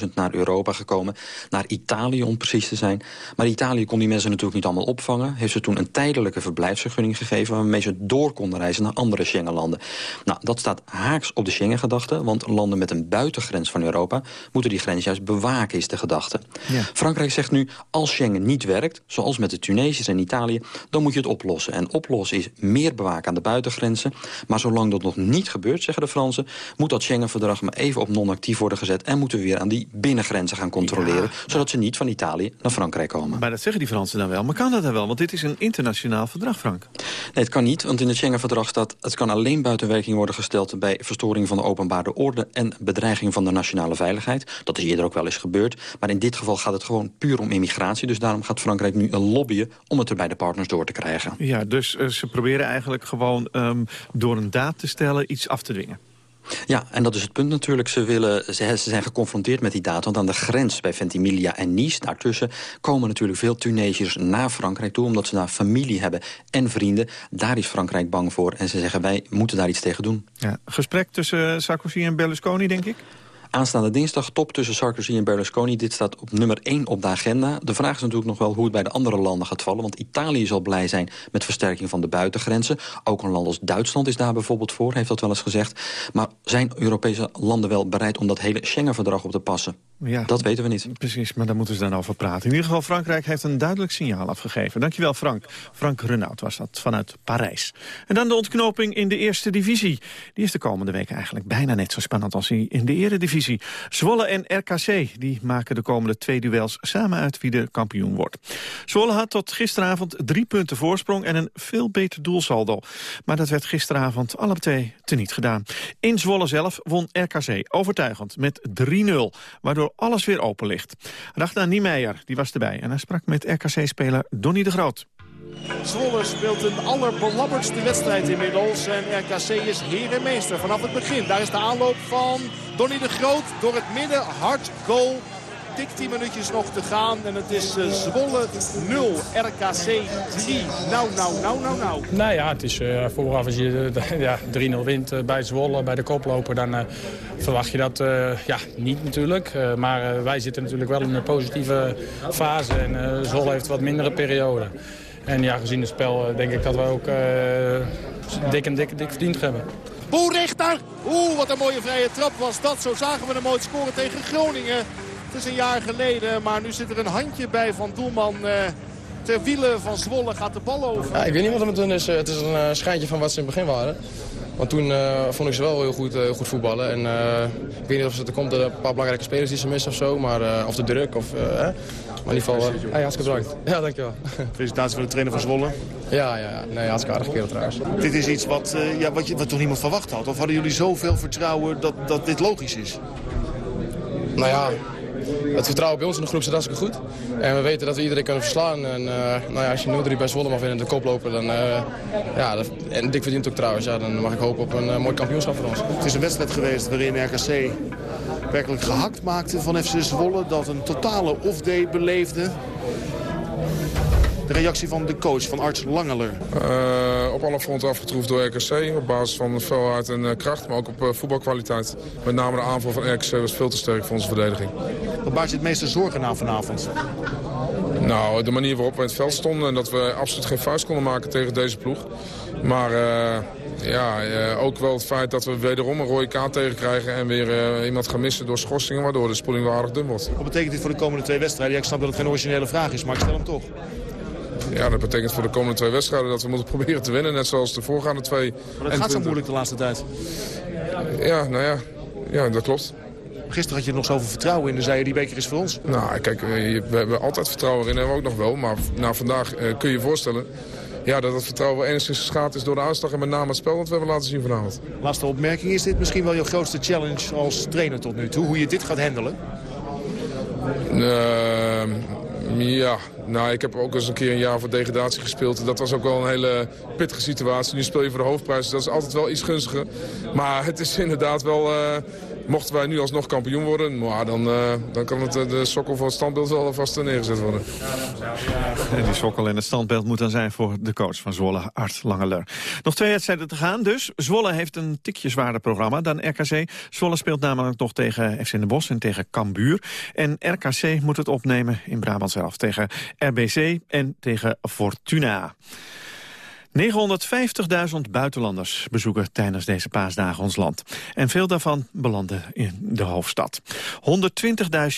20.000 naar Europa gekomen. Naar Italië om precies te zijn. Maar Italië kon die mensen natuurlijk niet allemaal opvangen. Heeft ze toen een tijdelijke verblijfsvergunning gegeven... waarmee ze door konden reizen naar andere Schengenlanden. Nou, dat staat haaks op de Schengen-gedachte. Want landen met een buitengrens van Europa... moeten die grens juist bewaken, is de gedachte. Ja. Frankrijk zegt nu, als Schengen niet werkt... zoals met de Tunesiërs en Italië, dan moet je het oplossen. En oplossen is meer bewaken aan de buitengrenzen. Maar zolang dat nog niet gebeurt zeggen de Fransen... moet dat Schengen-verdrag maar even op non-actief worden gezet... en moeten we weer aan die binnengrenzen gaan controleren... zodat ze niet van Italië naar Frankrijk komen. Maar dat zeggen die Fransen dan wel. Maar kan dat dan wel? Want dit is een internationaal verdrag, Frank. Nee, het kan niet, want in het Schengen-verdrag staat... het kan alleen buiten werking worden gesteld... bij verstoring van de openbare orde... en bedreiging van de nationale veiligheid. Dat is eerder ook wel eens gebeurd. Maar in dit geval gaat het gewoon puur om immigratie. Dus daarom gaat Frankrijk nu een lobbyen... om het er bij de partners door te krijgen. Ja, dus uh, ze proberen eigenlijk gewoon um, door een daad te stellen... iets af te dwingen. Ja, en dat is het punt natuurlijk. Ze, willen, ze, ze zijn geconfronteerd met die data. Want aan de grens bij Ventimiglia en Nice, daartussen... komen natuurlijk veel Tunesiërs naar Frankrijk toe... omdat ze daar familie hebben en vrienden. Daar is Frankrijk bang voor. En ze zeggen, wij moeten daar iets tegen doen. Ja, gesprek tussen Sarkozy en Berlusconi, denk ik? Aanstaande dinsdag top tussen Sarkozy en Berlusconi. Dit staat op nummer 1 op de agenda. De vraag is natuurlijk nog wel hoe het bij de andere landen gaat vallen. Want Italië zal blij zijn met versterking van de buitengrenzen. Ook een land als Duitsland is daar bijvoorbeeld voor, heeft dat wel eens gezegd. Maar zijn Europese landen wel bereid om dat hele Schengen-verdrag op te passen? Ja, dat weten we niet. Precies, maar daar moeten ze dan over praten. In ieder geval, Frankrijk heeft een duidelijk signaal afgegeven. Dankjewel, Frank. Frank Renaud was dat, vanuit Parijs. En dan de ontknoping in de eerste divisie. Die is de komende week eigenlijk bijna net zo spannend als in de eredivisie. Zwolle en RKC die maken de komende twee duels samen uit wie de kampioen wordt. Zwolle had tot gisteravond drie punten voorsprong en een veel beter doelsaldo. Maar dat werd gisteravond alle twee teniet gedaan. In Zwolle zelf won RKC overtuigend met 3-0, waardoor alles weer open ligt. Ragnar Niemeyer die was erbij en hij sprak met RKC-speler Donny de Groot. Zwolle speelt een allerbelabberdste wedstrijd inmiddels. En RKC is heer en meester vanaf het begin. Daar is de aanloop van Donny de Groot door het midden. Hard goal dik 10 minuutjes nog te gaan. En het is uh, Zwolle 0, RKC 3. Nou, nou, nou, nou, nou. Nou ja, het is uh, vooraf als je uh, ja, 3-0 wint bij Zwolle, bij de koploper... dan verwacht je dat ja, niet natuurlijk. maar wij zitten natuurlijk wel in een positieve fase. En Zwolle heeft wat mindere periode. En ja, gezien het spel denk ik dat we ook dik en dik, dik verdiend hebben. Boerichter! Oeh, wat een mooie vrije trap was dat. Zo zagen we hem ooit scoren tegen Groningen. Het is een jaar geleden, maar nu zit er een handje bij van doelman uh, ter wielen van Zwolle gaat de bal over. Ja, ik weet niet wat er met hun is. Het is een schijntje van wat ze in het begin waren. Want toen uh, vond ik ze wel heel goed, uh, goed voetballen. En uh, ik weet niet of het er komt er een paar belangrijke spelers die ze missen of zo. Maar, of de druk. Of, maar in ieder geval, hey, hartstikke bedankt. Ja, dankjewel. Felicitaties voor de trainer van Zwolle. Ja, ja, nee, hartstikke aardig kerel trouwens. Dit is iets wat, ja, wat, je, wat toch niemand verwacht had? Of hadden jullie zoveel vertrouwen dat, dat dit logisch is? Nou ja, het vertrouwen bij ons in de groep zit hartstikke goed. En we weten dat we iedereen kunnen verslaan. En uh, nou ja, als je 0-3 bij Zwolle mag winnen de kop lopen, dan... Uh, ja, dat, en Dick verdient ook trouwens. Ja, dan mag ik hopen op een uh, mooi kampioenschap voor ons. Het is een wedstrijd geweest waarin RKC werkelijk gehakt maakte van FC Zwolle. Dat een totale off-day beleefde. De reactie van de coach, van Arts Langeler. Uh, op alle fronten afgetroefd door RKC. Op basis van felheid en uh, kracht, maar ook op uh, voetbalkwaliteit. Met name de aanval van RKC was veel te sterk voor onze verdediging. Wat baart je het meeste zorgen aan vanavond? Nou, de manier waarop we in het veld stonden... en dat we absoluut geen vuist konden maken tegen deze ploeg. Maar ja, ook wel het feit dat we wederom een rode kaart tegenkrijgen... en weer iemand gaan missen door schorsingen... waardoor de spoeling wel aardig dun wordt. Wat betekent dit voor de komende twee wedstrijden? Ja, ik snap dat het geen originele vraag is, maar ik stel hem toch. Ja, dat betekent voor de komende twee wedstrijden dat we moeten proberen te winnen. Net zoals de voorgaande twee. Maar dat gaat zo moeilijk de laatste tijd. Ja, nou ja. Ja, dat klopt. Gisteren had je nog zoveel vertrouwen in. Dan zei je, die beker is voor ons. Nou, kijk, we hebben altijd vertrouwen in. Hebben we ook nog wel. Maar na vandaag kun je je voorstellen... Ja, dat het vertrouwen wel enigszins geschaad is door de uitslag en met name het spel dat we hebben laten zien vanavond. Laatste opmerking, is dit misschien wel je grootste challenge als trainer tot nu toe? Hoe je dit gaat handelen? Uh, ja, nou, ik heb ook eens een keer een jaar voor degradatie gespeeld. Dat was ook wel een hele pittige situatie. Nu speel je voor de hoofdprijs, dus dat is altijd wel iets gunstiger. Maar het is inderdaad wel... Uh, mochten wij nu alsnog kampioen worden... Maar dan, uh, dan kan het, de sokkel voor het standbeeld wel vast neergezet worden. En die sokkel en het standbeeld moet dan zijn voor de coach van Zwolle, Art Langeler. Nog twee wedstrijden te gaan dus. Zwolle heeft een tikje zwaarder programma dan RKC. Zwolle speelt namelijk nog tegen FC Den Bosch en tegen Cambuur. En RKC moet het opnemen in Brabant zelf tegen RBC en tegen Fortuna. 950.000 buitenlanders bezoeken tijdens deze paasdagen ons land. En veel daarvan belanden in de hoofdstad.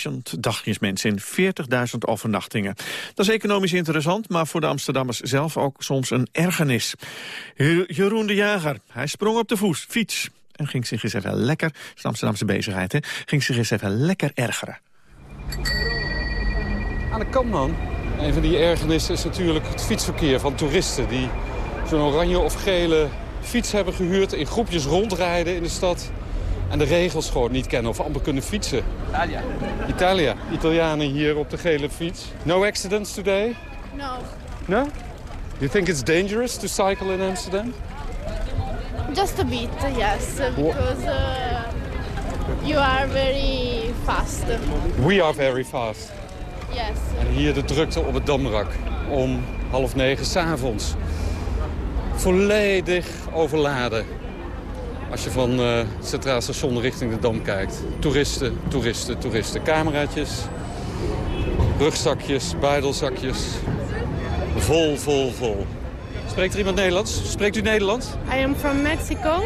120.000 dagjes mensen in 40.000 overnachtingen. Dat is economisch interessant, maar voor de Amsterdammers zelf ook soms een ergernis. Jeroen de Jager, hij sprong op de voet, fiets en ging zich eens even lekker, dat is Amsterdamse bezigheid, hè, ging zich eens even lekker ergeren. Aan de kant, man. Een van die ergernissen is natuurlijk het fietsverkeer van toeristen... die zo'n oranje of gele fiets hebben gehuurd... in groepjes rondrijden in de stad... en de regels gewoon niet kennen of amper kunnen fietsen. Italia. Italia. Italianen hier op de gele fiets. No accidents today? No. No? You think it's dangerous to cycle in Amsterdam? Just a bit, yes. Because uh, you are very fast. We are very fast. Yes. En hier de drukte op het Damrak om half negen s'avonds. Volledig overladen. Als je van uh, het Centraal Station richting de Dam kijkt. Toeristen, toeristen, toeristen. Cameraatjes, rugzakjes, buidelzakjes. Vol, vol, vol. Spreekt er iemand Nederlands? Spreekt u Nederlands? I am from Mexico.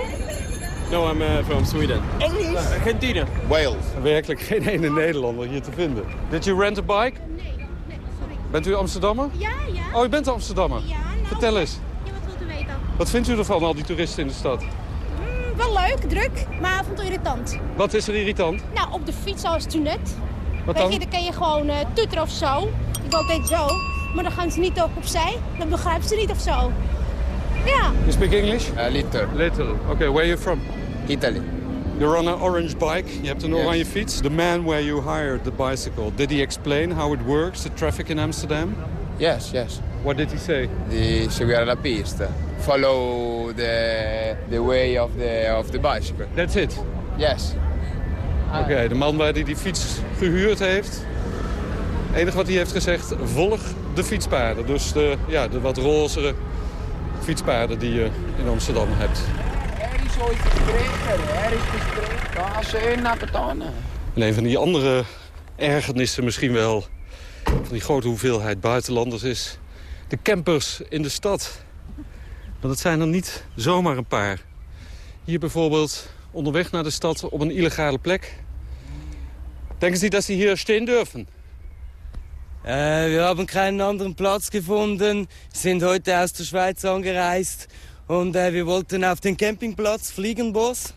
No, I'm uh, from Sweden. English? Argentina. Wales. Werkelijk geen ene Nederlander hier te vinden. Did you rent a bike? Nee, nee, sorry. Bent u Amsterdammer? Ja, ja. Oh, u bent Amsterdammer? Ja, nou, Vertel eens. Wat vindt u ervan, al die toeristen in de stad? Mm, wel leuk, druk, maar af en toe irritant. Wat is er irritant? Nou, op de fiets zoals het u net. Wat Weet dan? je, dan kan je gewoon uh, tutteren of zo. Ik doe altijd zo. Maar dan gaan ze niet op opzij. Dan begrijpen ze niet of zo. Ja. You speak English? Uh, little. Little. Okay, where are you from? Italy. You're on an orange bike. Je hebt een Yes. oranje fiets. The man where you hired the bicycle, did he explain how it works, the traffic in Amsterdam? Yes, yes. What did he say? Di seguire la pista. Follow the, the way of the, of the bicycle. That's it? Yes. Oké, de man waar die die fiets gehuurd heeft. Het enige wat hij heeft gezegd, volg de fietspaden. Dus de, ja, de wat rozere fietspaden die je in Amsterdam hebt. Er is ooit gestreken, er is gestreken. Ga ze naar. En een van die andere ergernissen misschien wel... van die grote hoeveelheid buitenlanders is... de campers in de stad. Want het zijn er niet zomaar een paar. Hier bijvoorbeeld onderweg naar de stad op een illegale plek. Denken ze dat ze hier staan durven? Äh, wir haben keinen anderen Platz gefunden, sind heute aus der Schweiz angereist und äh, wir wollten auf den Campingplatz Fliegenboss.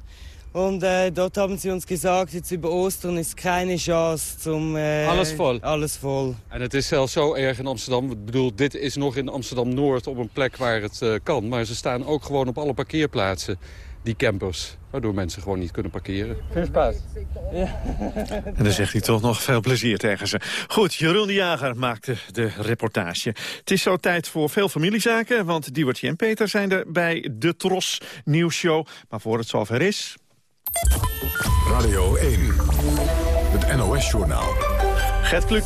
Und äh, dort haben sie uns gesagt, jetzt über Ostern ist keine Chance zum... Äh, alles vol? Alles vol. En het is zelfs zo erg in Amsterdam. Ik bedoel, dit is nog in Amsterdam-Noord op een plek waar het uh, kan. Maar ze staan ook gewoon op alle parkeerplaatsen, die campers. Waardoor mensen gewoon niet kunnen parkeren. Veel spaas. Ja. En dan zegt hij toch nog veel plezier tegen ze. Goed, Jeroen de Jager maakte de reportage. Het is zo tijd voor veel familiezaken, want Diewertje en Peter zijn er bij de Tros Nieuwsshow. Maar voor het zover is... Radio 1, het NOS-journaal. Gert Kluk.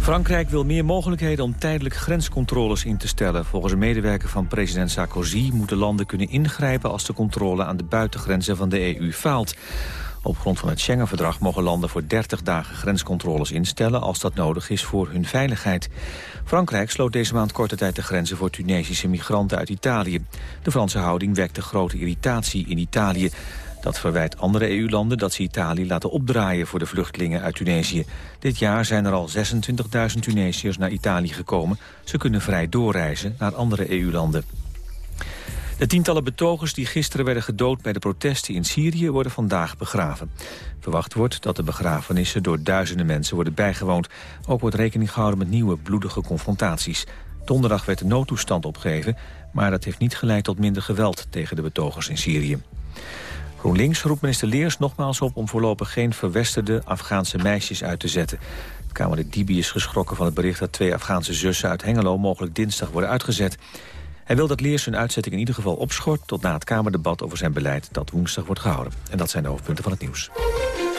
Frankrijk wil meer mogelijkheden om tijdelijk grenscontroles in te stellen. Volgens een medewerker van president Sarkozy moeten landen kunnen ingrijpen... als de controle aan de buitengrenzen van de EU faalt. Op grond van het Schengen-verdrag mogen landen voor 30 dagen grenscontroles instellen... als dat nodig is voor hun veiligheid. Frankrijk sloot deze maand korte tijd de grenzen voor Tunesische migranten uit Italië. De Franse houding wekte grote irritatie in Italië. Dat verwijt andere EU-landen dat ze Italië laten opdraaien voor de vluchtelingen uit Tunesië. Dit jaar zijn er al 26.000 Tunesiërs naar Italië gekomen. Ze kunnen vrij doorreizen naar andere EU-landen. De tientallen betogers die gisteren werden gedood bij de protesten in Syrië worden vandaag begraven. Verwacht wordt dat de begrafenissen door duizenden mensen worden bijgewoond. Ook wordt rekening gehouden met nieuwe bloedige confrontaties. Donderdag werd de noodtoestand opgegeven, maar dat heeft niet geleid tot minder geweld tegen de betogers in Syrië. GroenLinks roept minister Leers nogmaals op om voorlopig geen verwesterde Afghaanse meisjes uit te zetten. Het Kamerlid Dibi is geschrokken van het bericht dat twee Afghaanse zussen uit Hengelo mogelijk dinsdag worden uitgezet. Hij wil dat Leers hun uitzetting in ieder geval opschort tot na het Kamerdebat over zijn beleid dat woensdag wordt gehouden. En dat zijn de hoofdpunten van het nieuws.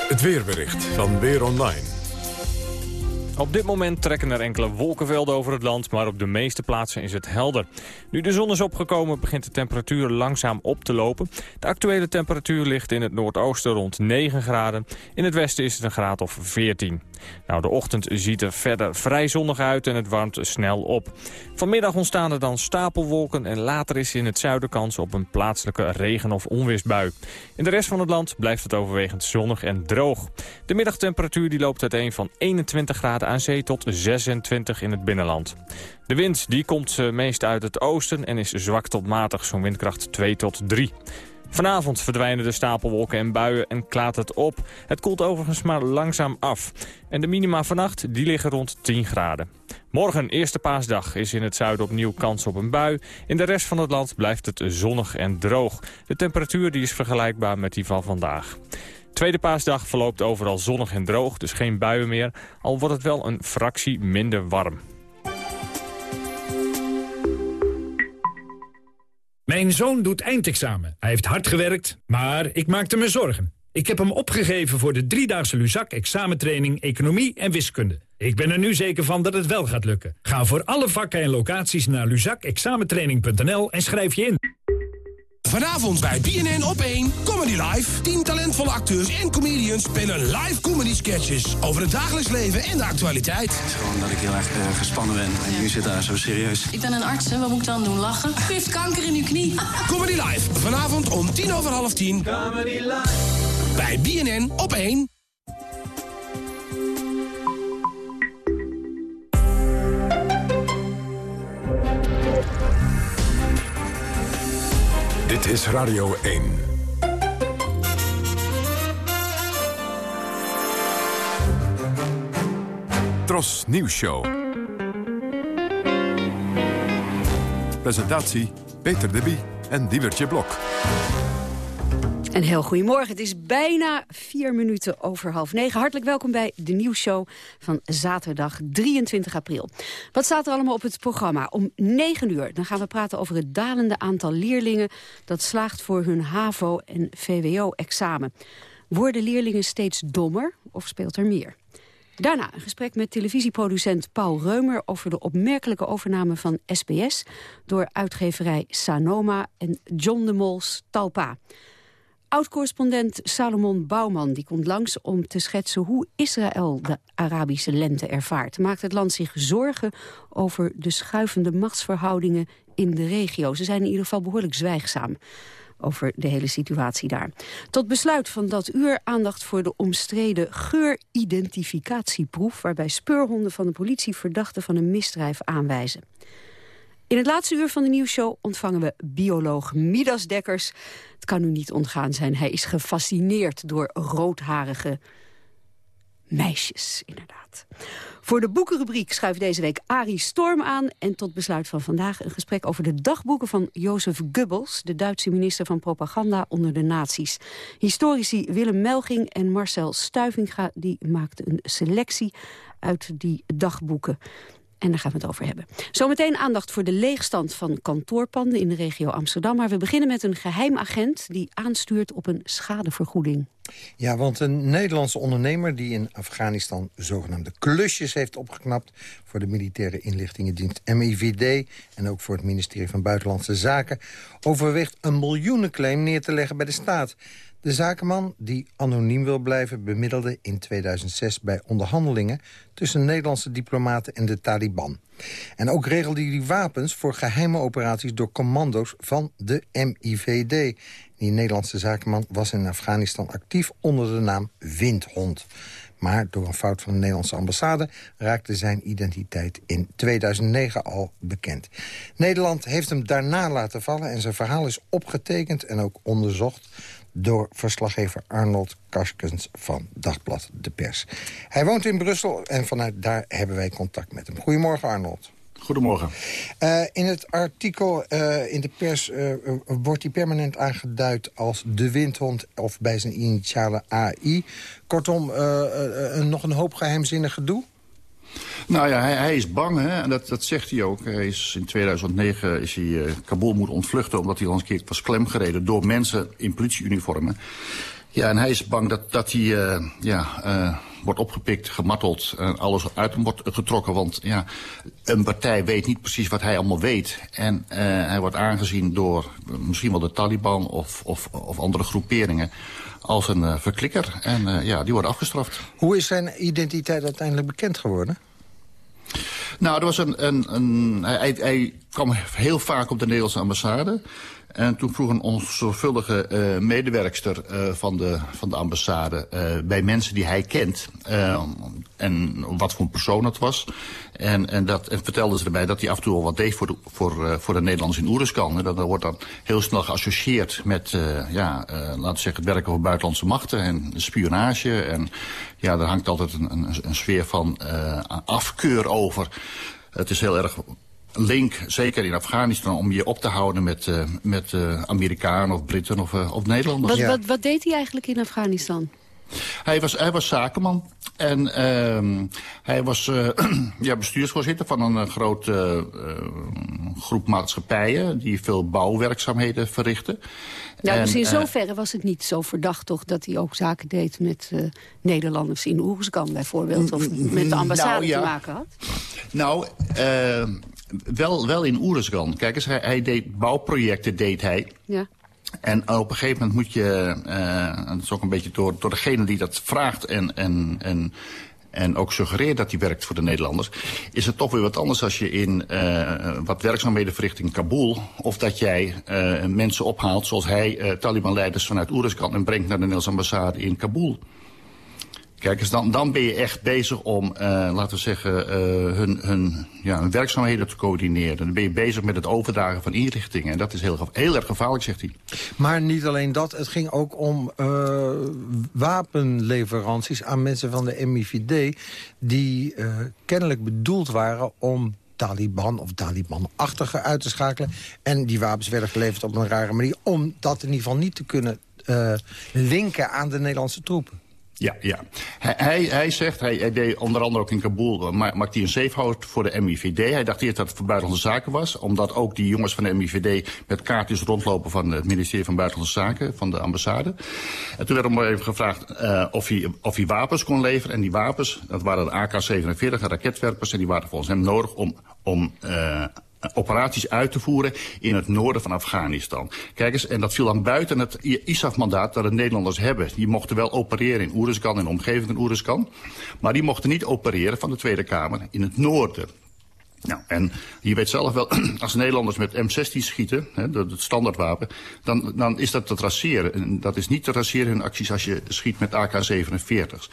Het weerbericht van Weer Online. Op dit moment trekken er enkele wolkenvelden over het land, maar op de meeste plaatsen is het helder. Nu de zon is opgekomen begint de temperatuur langzaam op te lopen. De actuele temperatuur ligt in het noordoosten rond 9 graden. In het westen is het een graad of 14. Nou, de ochtend ziet er verder vrij zonnig uit en het warmt snel op. Vanmiddag ontstaan er dan stapelwolken en later is in het zuiden kans op een plaatselijke regen- of onweersbui. In de rest van het land blijft het overwegend zonnig en droog. De middagtemperatuur die loopt uiteen van 21 graden aan zee tot 26 in het binnenland. De wind die komt eh, meest uit het oosten en is zwak tot matig, zo'n windkracht 2 tot 3. Vanavond verdwijnen de stapelwolken en buien en klaart het op. Het koelt overigens maar langzaam af. En de minima vannacht die liggen rond 10 graden. Morgen, eerste paasdag, is in het zuiden opnieuw kans op een bui. In de rest van het land blijft het zonnig en droog. De temperatuur die is vergelijkbaar met die van vandaag. Tweede paasdag verloopt overal zonnig en droog, dus geen buien meer. Al wordt het wel een fractie minder warm. Mijn zoon doet eindexamen. Hij heeft hard gewerkt, maar ik maakte me zorgen. Ik heb hem opgegeven voor de driedaagse Luzak examentraining Economie en Wiskunde. Ik ben er nu zeker van dat het wel gaat lukken. Ga voor alle vakken en locaties naar luzakexamentraining.nl en schrijf je in. Vanavond bij BNN op 1 Comedy Live. 10 talentvolle acteurs en comedians spelen live comedy sketches over het dagelijks leven en de actualiteit. Het is gewoon dat ik heel erg uh, gespannen ben en nu zit daar zo serieus. Ik ben een arts, hè? wat moet ik dan doen? Lachen? U heeft kanker in uw knie. Comedy Live, vanavond om tien over half tien. Comedy Live. Bij BNN op 1. Dit is Radio 1. Tros Nieuws Show. Presentatie Peter de Bie en Diewertje Blok. Een heel goedemorgen. Het is bijna vier minuten over half negen. Hartelijk welkom bij de nieuwsshow van zaterdag 23 april. Wat staat er allemaal op het programma? Om negen uur dan gaan we praten over het dalende aantal leerlingen... dat slaagt voor hun HAVO- en VWO-examen. Worden leerlingen steeds dommer of speelt er meer? Daarna een gesprek met televisieproducent Paul Reumer... over de opmerkelijke overname van SBS... door uitgeverij Sanoma en John de Mols Talpa. Oud-correspondent Salomon Bouwman die komt langs om te schetsen hoe Israël de Arabische lente ervaart. Maakt het land zich zorgen over de schuivende machtsverhoudingen in de regio. Ze zijn in ieder geval behoorlijk zwijgzaam over de hele situatie daar. Tot besluit van dat uur aandacht voor de omstreden geuridentificatieproef... waarbij speurhonden van de politie verdachten van een misdrijf aanwijzen. In het laatste uur van de nieuwsshow ontvangen we bioloog Midas Dekkers. Het kan u niet ontgaan zijn, hij is gefascineerd door roodharige meisjes, inderdaad. Voor de boekenrubriek schuift deze week Arie Storm aan... en tot besluit van vandaag een gesprek over de dagboeken van Jozef Goebbels... de Duitse minister van propaganda onder de nazi's. Historici Willem Melging en Marcel Stuivinga die maakten een selectie uit die dagboeken. En daar gaan we het over hebben. Zometeen aandacht voor de leegstand van kantoorpanden in de regio Amsterdam. Maar we beginnen met een geheim agent die aanstuurt op een schadevergoeding. Ja, want een Nederlandse ondernemer die in Afghanistan zogenaamde klusjes heeft opgeknapt... voor de militaire inlichtingendienst MIVD en ook voor het ministerie van Buitenlandse Zaken... overweegt een miljoenenclaim neer te leggen bij de staat. De zakenman, die anoniem wil blijven, bemiddelde in 2006 bij onderhandelingen tussen Nederlandse diplomaten en de Taliban. En ook regelde hij wapens voor geheime operaties door commando's van de MIVD. Die Nederlandse zakenman was in Afghanistan actief onder de naam Windhond. Maar door een fout van de Nederlandse ambassade raakte zijn identiteit in 2009 al bekend. Nederland heeft hem daarna laten vallen en zijn verhaal is opgetekend en ook onderzocht door verslaggever Arnold Karskens van Dagblad De Pers. Hij woont in Brussel en vanuit daar hebben wij contact met hem. Goedemorgen Arnold. Goedemorgen. Uh, in het artikel uh, in de pers uh, wordt hij permanent aangeduid als de windhond... of bij zijn initiale AI. Kortom, nog een hoop geheimzinnig gedoe? Nou ja, hij, hij, is bang, hè? en dat, dat zegt hij ook. Hij is, in 2009 is hij uh, Kabul moeten ontvluchten... omdat hij al een keer was klemgereden door mensen in politieuniformen. Ja, en hij is bang dat, dat hij uh, ja, uh, wordt opgepikt, gemarteld... en alles uit hem wordt getrokken. Want ja, een partij weet niet precies wat hij allemaal weet. En hij wordt aangezien door misschien wel de Taliban of, of, of andere groeperingen als een verklikker. En ja, die wordt afgestraft. Hoe is zijn identiteit uiteindelijk bekend geworden? Nou, er was een, een, een hij, hij, kwam heel vaak op de Nederlandse ambassade. En toen vroeg een onzorgvuldige uh, medewerkster uh, van, de, van de ambassade... Uh, bij mensen die hij kent, en wat voor een persoon het was. En, en, dat, en vertelde ze erbij dat hij af en toe al wat deed voor de, voor, voor de Nederlanders in Oeriskan. En dat, dat wordt dan heel snel geassocieerd met, ja, laten we zeggen, het werken voor buitenlandse machten... en spionage. En ja, daar hangt altijd een, een, een sfeer van afkeur over. Het is heel erg link, zeker in Afghanistan, om je op te houden met, uh, met uh, Amerikanen of Britten of, uh, of Nederlanders. Wat, wat, wat deed hij eigenlijk in Afghanistan? Hij was, hij was zakenman. En uh, hij was uh, ja, bestuursvoorzitter van een grote uh, groep maatschappijen... die veel bouwwerkzaamheden verrichten. Nou, dus in zoverre was het niet zo verdacht toch... dat hij ook zaken deed met Nederlanders in Oeruzgan bijvoorbeeld... of met de ambassade nou, ja. te maken had? Nou, ehm, wel, wel in Oeruzgan. Kijk eens, hij, hij, deed bouwprojecten, deed hij. Ja. En op een gegeven moment moet je, uh, dat is ook een beetje door, door degene die dat vraagt en, en, en, en ook suggereert dat hij werkt voor de Nederlanders, is het toch weer wat anders als je in uh, wat werkzaamheden verricht in Kabul, of dat jij uh, mensen ophaalt zoals hij Taliban-leiders vanuit Oeruzgan en brengt naar de Nederlandse ambassade in Kabul. Kijk dan, dan ben je echt bezig om, uh, laten we zeggen, uh, hun, hun, ja, hun werkzaamheden te coördineren. Dan ben je bezig met het overdragen van inrichtingen. En dat is heel, heel erg gevaarlijk, zegt hij. Maar niet alleen dat, het ging ook om uh, wapenleveranties aan mensen van de MIVD... die kennelijk bedoeld waren om Taliban of Taliban-achtige uit te schakelen. En die wapens werden geleverd op een rare manier... om dat in ieder geval niet te kunnen linken aan de Nederlandse troepen. Ja, ja. Hij, hij, zegt, hij, hij, deed onder andere ook in Kabul, maakte hij een voor de MIVD. Hij dacht eerst dat het voor buitenlandse zaken was, omdat ook die jongens van de MIVD met kaartjes rondlopen van het ministerie van Buitenlandse Zaken, van de ambassade. En toen werd hem even gevraagd uh, of, hij, of hij wapens kon leveren. En die wapens, dat waren de AK-47 raketwerpers, en die waren volgens hem nodig om, om uh, operaties uit te voeren in het noorden van Afghanistan. Kijk eens, en dat viel dan buiten het ISAF-mandaat dat de Nederlanders hebben. Die mochten wel opereren in Oeruzkan en omgeving van Oeruzkan. Maar die mochten niet opereren van de Tweede Kamer in het noorden. Nou, en je weet zelf wel, als Nederlanders met M16 schieten, hè, het standaardwapen, dan, dan is dat te traceren. En dat is niet te traceren in acties als je schiet met AK-47's.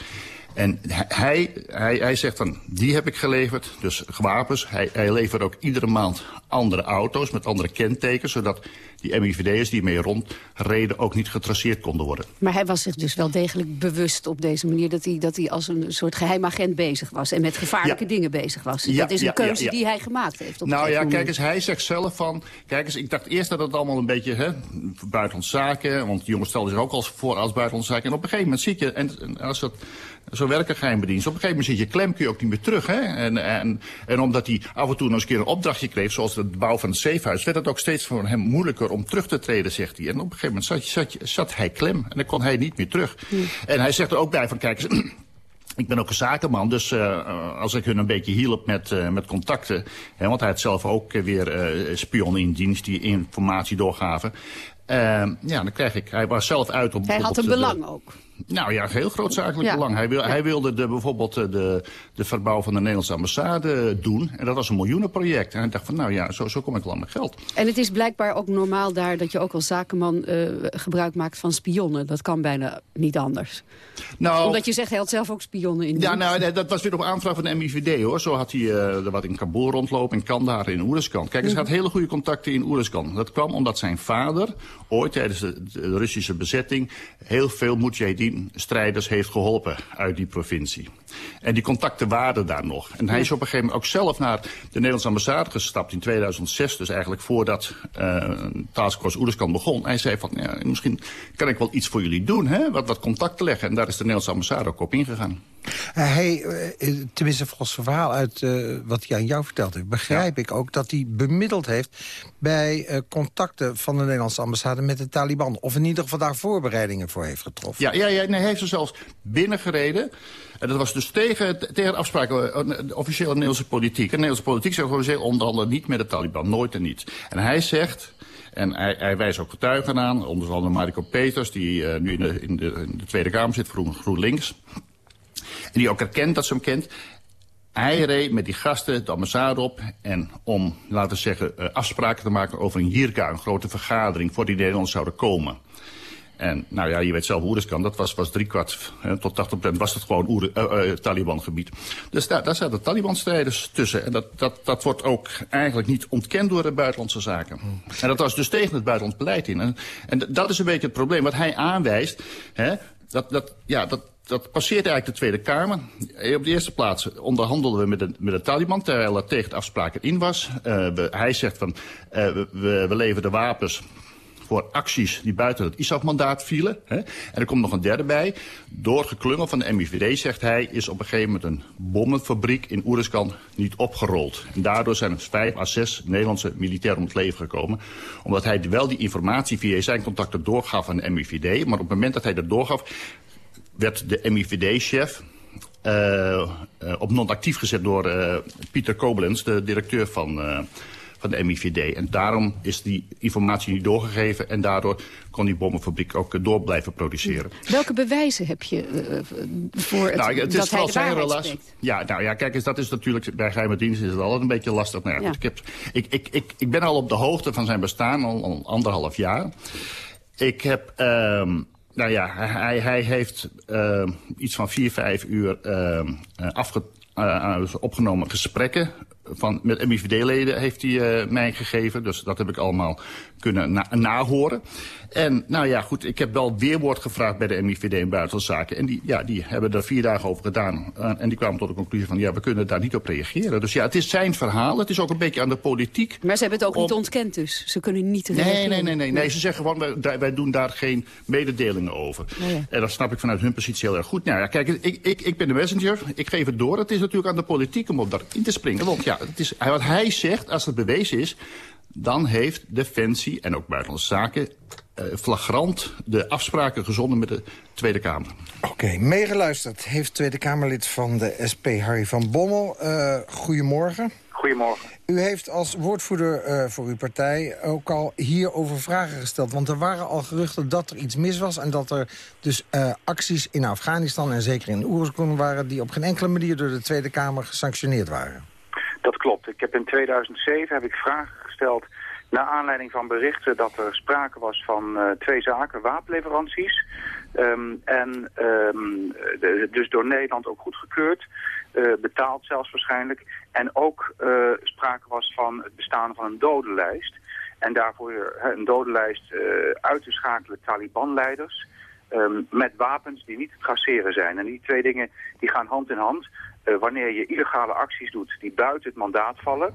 En hij, hij, hij zegt dan, die heb ik geleverd, dus wapens. Hij, hij levert ook iedere maand andere auto's met andere kentekens... zodat die MIVD'ers die mee rondreden ook niet getraceerd konden worden. Maar hij was zich dus wel degelijk bewust op deze manier... dat hij, dat hij als een soort geheim agent bezig was en met gevaarlijke dingen bezig was. Ja, dat is een ja, keuze die hij gemaakt heeft. Op Nou ja, kijk eens, hij zegt zelf van... Kijk eens, ik dacht eerst dat het allemaal een beetje hè, buitenlandse zaken... want die jongen stelde zich ook al voor als buitenlandse zaken. En op een gegeven moment zie je... en, en als dat zo werken geheimdienst. Op een gegeven moment zit je klem, kun je ook niet meer terug. Hè? En, en, en omdat hij af en toe nog eens een keer een opdrachtje kreeg... zoals de bouw van het zeefuis... werd het ook steeds voor hem moeilijker om terug te treden, zegt hij. En op een gegeven moment zat, zat, zat hij klem. En dan kon hij niet meer terug. En hij zegt er ook bij van, kijk eens... Ik ben ook een zakenman, dus uh, als ik hun een beetje hielp met, uh, met contacten... Hè, want hij had zelf ook weer uh, spionnen in dienst die informatie doorgaven... ja, dan krijg ik... Hij was zelf uit op... Hij had een belang ook. Nou ja, heel groot zakelijk Ja. belang. Hij, wil, Ja. hij wilde de, bijvoorbeeld eh, de, de verbouw van de Nederlandse ambassade doen. En dat was een miljoenenproject. En hij dacht van, nou ja, zo, zo kom ik wel aan mijn geld. En het is blijkbaar ook normaal daar dat je ook als zakenman eh, gebruik maakt van spionnen. Dat kan bijna niet anders. Nou, Omdat je zegt, hij had zelf ook spionnen in Ja, nou, nee, dat was weer op aanvraag van de MIVD, hoor. Zo had hij eh, er wat in Kabul rondlopen, in Kandahar, in Oeruzkan. Kijk, hij had hele goede contacten in Oeruzkan. Dat kwam omdat zijn vader ooit tijdens de, de Russische bezetting... heel veel Mujahideen-strijders heeft geholpen uit die provincie. En die contacten waren daar nog. En hij is op een gegeven moment ook zelf naar de Nederlandse ambassade gestapt in 2006. Dus eigenlijk voordat uh, Taskforce Oeruzkan begon. Hij zei van, ja, misschien kan ik wel iets voor jullie doen, hè? Wat, wat contacten leggen. En daar is de Nederlandse ambassade ook op ingegaan. Hij, uh, tenminste volgens het verhaal uit uh, wat hij aan jou verteld heeft... begrijp ik ook dat hij bemiddeld heeft bij contacten van de Nederlandse ambassade met de Taliban. Of in ieder geval daar voorbereidingen voor heeft getroffen. Ja, ja, ja nee, hij heeft er zelfs binnengereden. En dat was dus tegen, tegen afspraken, de officiële Nederlandse politiek. En de Nederlandse politiek zegt gewoon zeggen, onderhandelen niet met de Taliban, nooit en niet. En hij zegt... En hij, hij wijst ook getuigen aan, onder andere Mariko Peters... die uh, nu in de, in, de, in de Tweede Kamer zit, Groen, GroenLinks. En die ook erkent dat ze hem kent. Hij reed met die gasten de ambassade op en om, laten we zeggen, uh, afspraken te maken over een Jirka, een grote vergadering, voor die Nederlanders zouden komen. En nou ja, je weet zelf hoe dat kan. Dat was, was driekwart eh, tot 80 procent was het gewoon uh, Taliban-gebied. Dus daar, daar zaten Taliban-strijders tussen. En dat, dat, dat wordt ook eigenlijk niet ontkend door de buitenlandse zaken. En dat was dus tegen het buitenlands beleid in. En, en dat is een beetje het probleem. Wat hij aanwijst, hè, dat, dat, ja, dat, dat passeert eigenlijk de Tweede Kamer. Op de eerste plaats onderhandelden we met de, met de Taliban... terwijl dat tegen de afspraken in was. Uh, we, hij zegt van, uh, we, we leveren de wapens voor acties die buiten het ISAF-mandaat vielen. Hè. En er komt nog een derde bij. Door geklungel van de MIVD, zegt hij, is op een gegeven moment een bommenfabriek in Oeruzkan niet opgerold. En daardoor zijn er vijf à zes Nederlandse militairen om het leven gekomen. Omdat hij wel die informatie via zijn contacten doorgaf aan de MIVD. Maar op het moment dat hij dat doorgaf, werd de MIVD-chef... Uh, uh, op non-actief gezet door uh, Pieter Koblenz, de directeur van van de MIVD. En daarom is die informatie niet doorgegeven... en daardoor kon die bommenfabriek ook door blijven produceren. Welke bewijzen heb je uh, voor het, nou, het is dat hij de waarheid? Ja, nou ja, kijk eens, dat is natuurlijk... bij geheime diensten is het altijd een beetje lastig. Nou ja, Ja. Goed, ik, heb, ik, ik, ik, ik ben al op de hoogte van zijn bestaan, al, al anderhalf jaar. Ik heb... Um, nou ja, hij, hij heeft uh, iets van vier, vijf uur uh, afge, uh, opgenomen gesprekken. Van, met MIVD-leden heeft hij mij gegeven. Dus dat heb ik allemaal kunnen na nahoren. En nou ja, goed, ik heb wel weerwoord gevraagd bij de MIVD in Buitenlandse Zaken. En die, ja, die hebben er vier dagen over gedaan. En die kwamen tot de conclusie van, ja, we kunnen daar niet op reageren. Dus ja, het is zijn verhaal. Het is ook een beetje aan de politiek. Maar ze hebben het ook om... niet ontkend dus. Ze kunnen niet Nee, reageren. nee, nee, nee, nee. Ze zeggen gewoon, wij, wij doen daar geen mededelingen over. Nou ja. En dat snap ik vanuit hun positie heel erg goed. Nou ja, kijk, ik, ik, ik ben de messenger. Ik geef het door. Het is natuurlijk aan de politiek om op daarin te springen. Want ja, het is, wat hij zegt, als het bewezen is... dan heeft Defensie en ook Buitenlandse Zaken... Uh, flagrant de afspraken gezonden met de Tweede Kamer. Oké, okay, meegeluisterd heeft Tweede Kamerlid van de SP, Harry van Bommel. Uh, goedemorgen. Goedemorgen. U heeft als woordvoerder uh, voor uw partij ook al hierover vragen gesteld. Want er waren al geruchten dat er iets mis was... en dat er dus uh, acties in Afghanistan en zeker in Oeruzgan waren... die op geen enkele manier door de Tweede Kamer gesanctioneerd waren. Dat klopt. Ik heb in 2007 heb ik vragen gesteld naar aanleiding van berichten dat er sprake was van uh, twee zaken, wapenleveranties. Um, en de, dus door Nederland ook goedgekeurd, uh, betaald zelfs waarschijnlijk. En ook uh, sprake was van het bestaan van een dodenlijst. En daarvoor een dodenlijst uit te schakelen Taliban-leiders... Um, met wapens die niet te traceren zijn. En die twee dingen die gaan hand in hand. Uh, wanneer je illegale acties doet die buiten het mandaat vallen...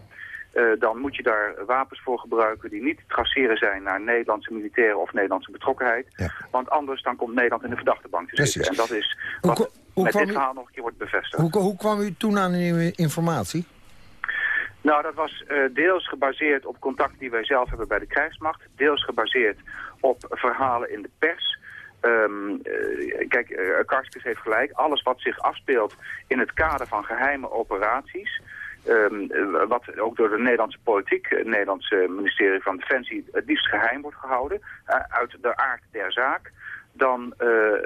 Uh, dan moet je daar wapens voor gebruiken die niet te traceren zijn naar Nederlandse militairen of Nederlandse betrokkenheid. Ja. Want anders dan komt Nederland in de verdachtebank te zitten. En dat is wat hoe, hoe met dit verhaal nog een keer wordt bevestigd. Hoe, hoe kwam u toen aan uw informatie? Nou, dat was uh, deels gebaseerd op contacten die wij zelf hebben bij de krijgsmacht. Deels gebaseerd op verhalen in de pers. Um, uh, kijk, uh, Karskens heeft gelijk. Alles wat zich afspeelt in het kader van geheime operaties... Um, wat ook door de Nederlandse politiek, het Nederlandse ministerie van Defensie... het liefst geheim wordt gehouden, uh, uit de aard der zaak... Dan,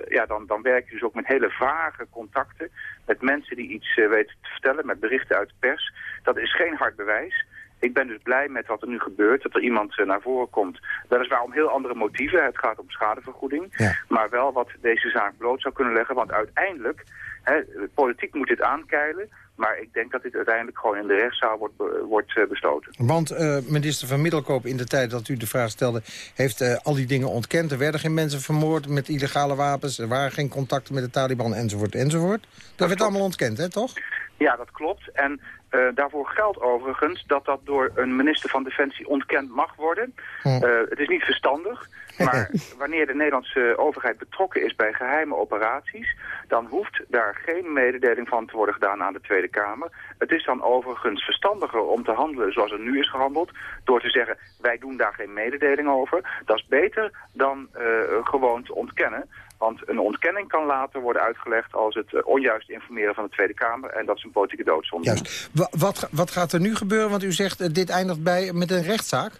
ja, dan, dan werk je dus ook met hele vage contacten... met mensen die iets weten te vertellen, met berichten uit de pers. Dat is geen hard bewijs ik ben dus blij met wat er nu gebeurt. Dat er iemand uh, naar voren komt. Weliswaar om heel andere motieven. Het gaat om schadevergoeding. Ja. Maar wel wat deze zaak bloot zou kunnen leggen. Want uiteindelijk, hè, politiek moet dit aankeilen. Maar ik denk dat dit uiteindelijk gewoon in de rechtszaal wordt, wordt uh, besloten. Want uh, minister van Middelkoop in de tijd dat u de vraag stelde... heeft uh, al die dingen ontkend. Er werden geen mensen vermoord met illegale wapens. Er waren geen contacten met de Taliban enzovoort enzovoort. Dat, dat werd allemaal ontkend, hè, toch? Ja, dat klopt. En uh, daarvoor geldt overigens dat dat door een minister van Defensie ontkend mag worden. Uh, het is niet verstandig, maar wanneer de Nederlandse overheid betrokken is bij geheime operaties... dan hoeft daar geen mededeling van te worden gedaan aan de Tweede Kamer. Het is dan overigens verstandiger om te handelen zoals er nu is gehandeld... door te zeggen, wij doen daar geen mededeling over. Dat is beter dan uh, gewoon te ontkennen. Want een ontkenning kan later worden uitgelegd als het uh, onjuist informeren van de Tweede Kamer. En dat is een politieke doodzonde. Juist. Wat, wat gaat er nu gebeuren? Want u zegt, uh, dit eindigt bij, met een rechtszaak?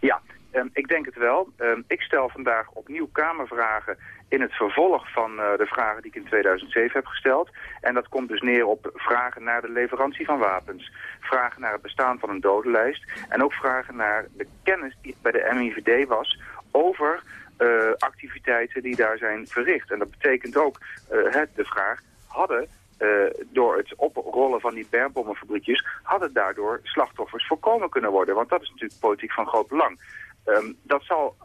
Ja, um, ik denk het wel. Um, ik stel vandaag opnieuw Kamervragen in het vervolg van uh, de vragen die ik in 2007 heb gesteld. En dat komt dus neer op vragen naar de leverantie van wapens. Vragen naar het bestaan van een dodenlijst. En ook vragen naar de kennis die bij de MIVD was over activiteiten die daar zijn verricht. En dat betekent ook het, de vraag, hadden uh, door het oprollen van die bermbommenfabriekjes... hadden daardoor slachtoffers voorkomen kunnen worden. Want dat is natuurlijk politiek van groot belang. Um, dat zal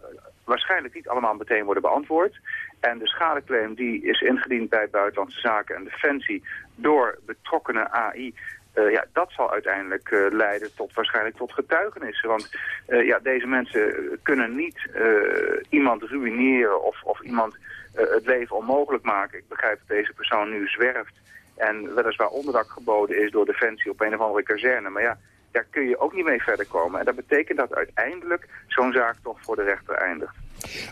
waarschijnlijk niet allemaal meteen worden beantwoord. En de schadeclaim die is ingediend bij Buitenlandse Zaken en Defensie... door betrokkenen AI uh, ja, dat zal uiteindelijk uh, leiden tot waarschijnlijk tot getuigenissen. Want uh, ja, deze mensen kunnen niet iemand ruïneren of, of iemand het leven onmogelijk maken. Ik begrijp dat deze persoon nu zwerft en weliswaar onderdak geboden is door Defensie op een of andere kazerne. Maar ja, daar kun je ook niet mee verder komen. En dat betekent dat uiteindelijk zo'n zaak toch voor de rechter eindigt.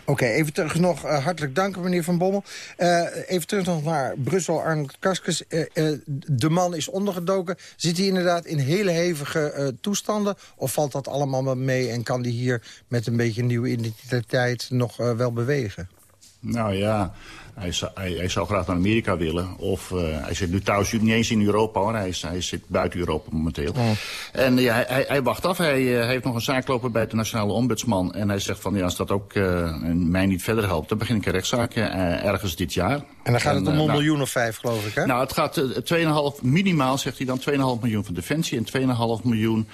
Oké, even terug nog. Uh, hartelijk dank, meneer Van Bommel. Uh, even terug nog naar Brussel, Arnold Karskes. Uh, de man is ondergedoken. Zit hij inderdaad in hele hevige toestanden? Of valt dat allemaal mee en kan hij hier met een beetje nieuwe identiteit nog wel bewegen? Nou ja, hij zou, hij, hij zou, graag naar Amerika willen. Of uh, hij zit nu thuis niet eens in Europa hoor. Hij, hij zit buiten Europa momenteel. Oh. En ja, hij, hij, wacht af. Hij, uh, heeft nog een zaak lopen bij de nationale ombudsman. En hij zegt van ja, als dat ook uh, mij niet verder helpt... dan begin ik een rechtszaak ergens dit jaar. En dan gaat het om een nou, miljoen of vijf, geloof ik, hè? Nou, het gaat 2,5, minimaal, zegt hij dan, 2,5 miljoen van Defensie... en 2,5 miljoen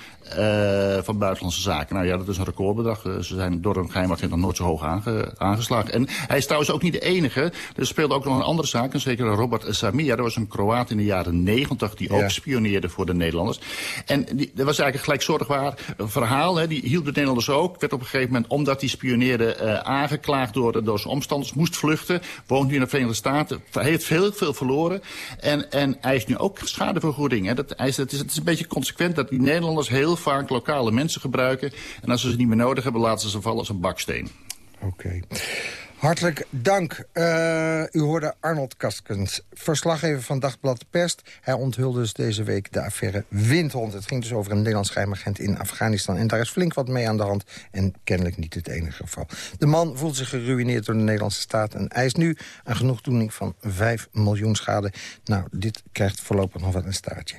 van Buitenlandse Zaken. Nou ja, dat is een recordbedrag. Ze zijn door een geheimagent nog nooit zo hoog aange, aangeslagen. En hij is trouwens ook niet de enige... Er speelde ook nog een andere zaak, een zekere Robert Samia. Dat was een Kroaat in de jaren 90 die ja. ook spioneerde voor de Nederlanders. En die, dat was eigenlijk een gelijksoortig verhaal. Hè. Die hield de Nederlanders ook. Werd op een gegeven moment, omdat hij spioneerde, uh, aangeklaagd door, door zijn omstanders. Moest vluchten. Woont nu in de Verenigde Staten. Heeft veel, veel verloren. En, en hij is nu ook schadevergoeding. Hè. Dat, hij is, het, is, het is een beetje consequent dat die Nederlanders heel vaak lokale mensen gebruiken. En als ze ze niet meer nodig hebben, laten ze ze vallen als een baksteen. Oké. Okay. Hartelijk dank. Uh, u hoorde Arnold Kaskens, verslaggever van Dagblad Pest. Hij onthulde dus deze week de affaire Windhond. Het ging dus over een Nederlands geheimagent in Afghanistan. En daar is flink wat mee aan de hand. En kennelijk niet het enige geval. De man voelt zich geruineerd door de Nederlandse staat... en eist nu een genoegdoening van 5 miljoen schade. Nou, dit krijgt voorlopig nog wel een staartje.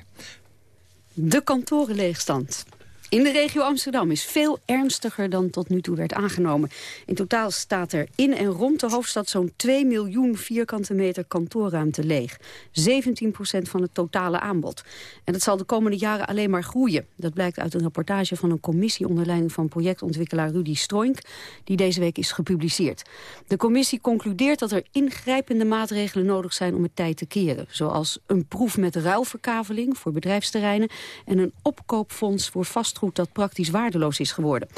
De kantorenleegstand. In de regio Amsterdam is veel ernstiger dan tot nu toe werd aangenomen. In totaal staat er in en rond de hoofdstad zo'n 2 miljoen vierkante meter kantoorruimte leeg. 17 procent van het totale aanbod. En dat zal de komende jaren alleen maar groeien. Dat blijkt uit een rapportage van een commissie onder leiding van projectontwikkelaar Rudy Stroink, die deze week is gepubliceerd. De commissie concludeert dat er ingrijpende maatregelen nodig zijn om het tijd te keren. Zoals een proef met ruilverkaveling voor bedrijfsterreinen en een opkoopfonds voor vast vastgoed dat praktisch waardeloos is geworden.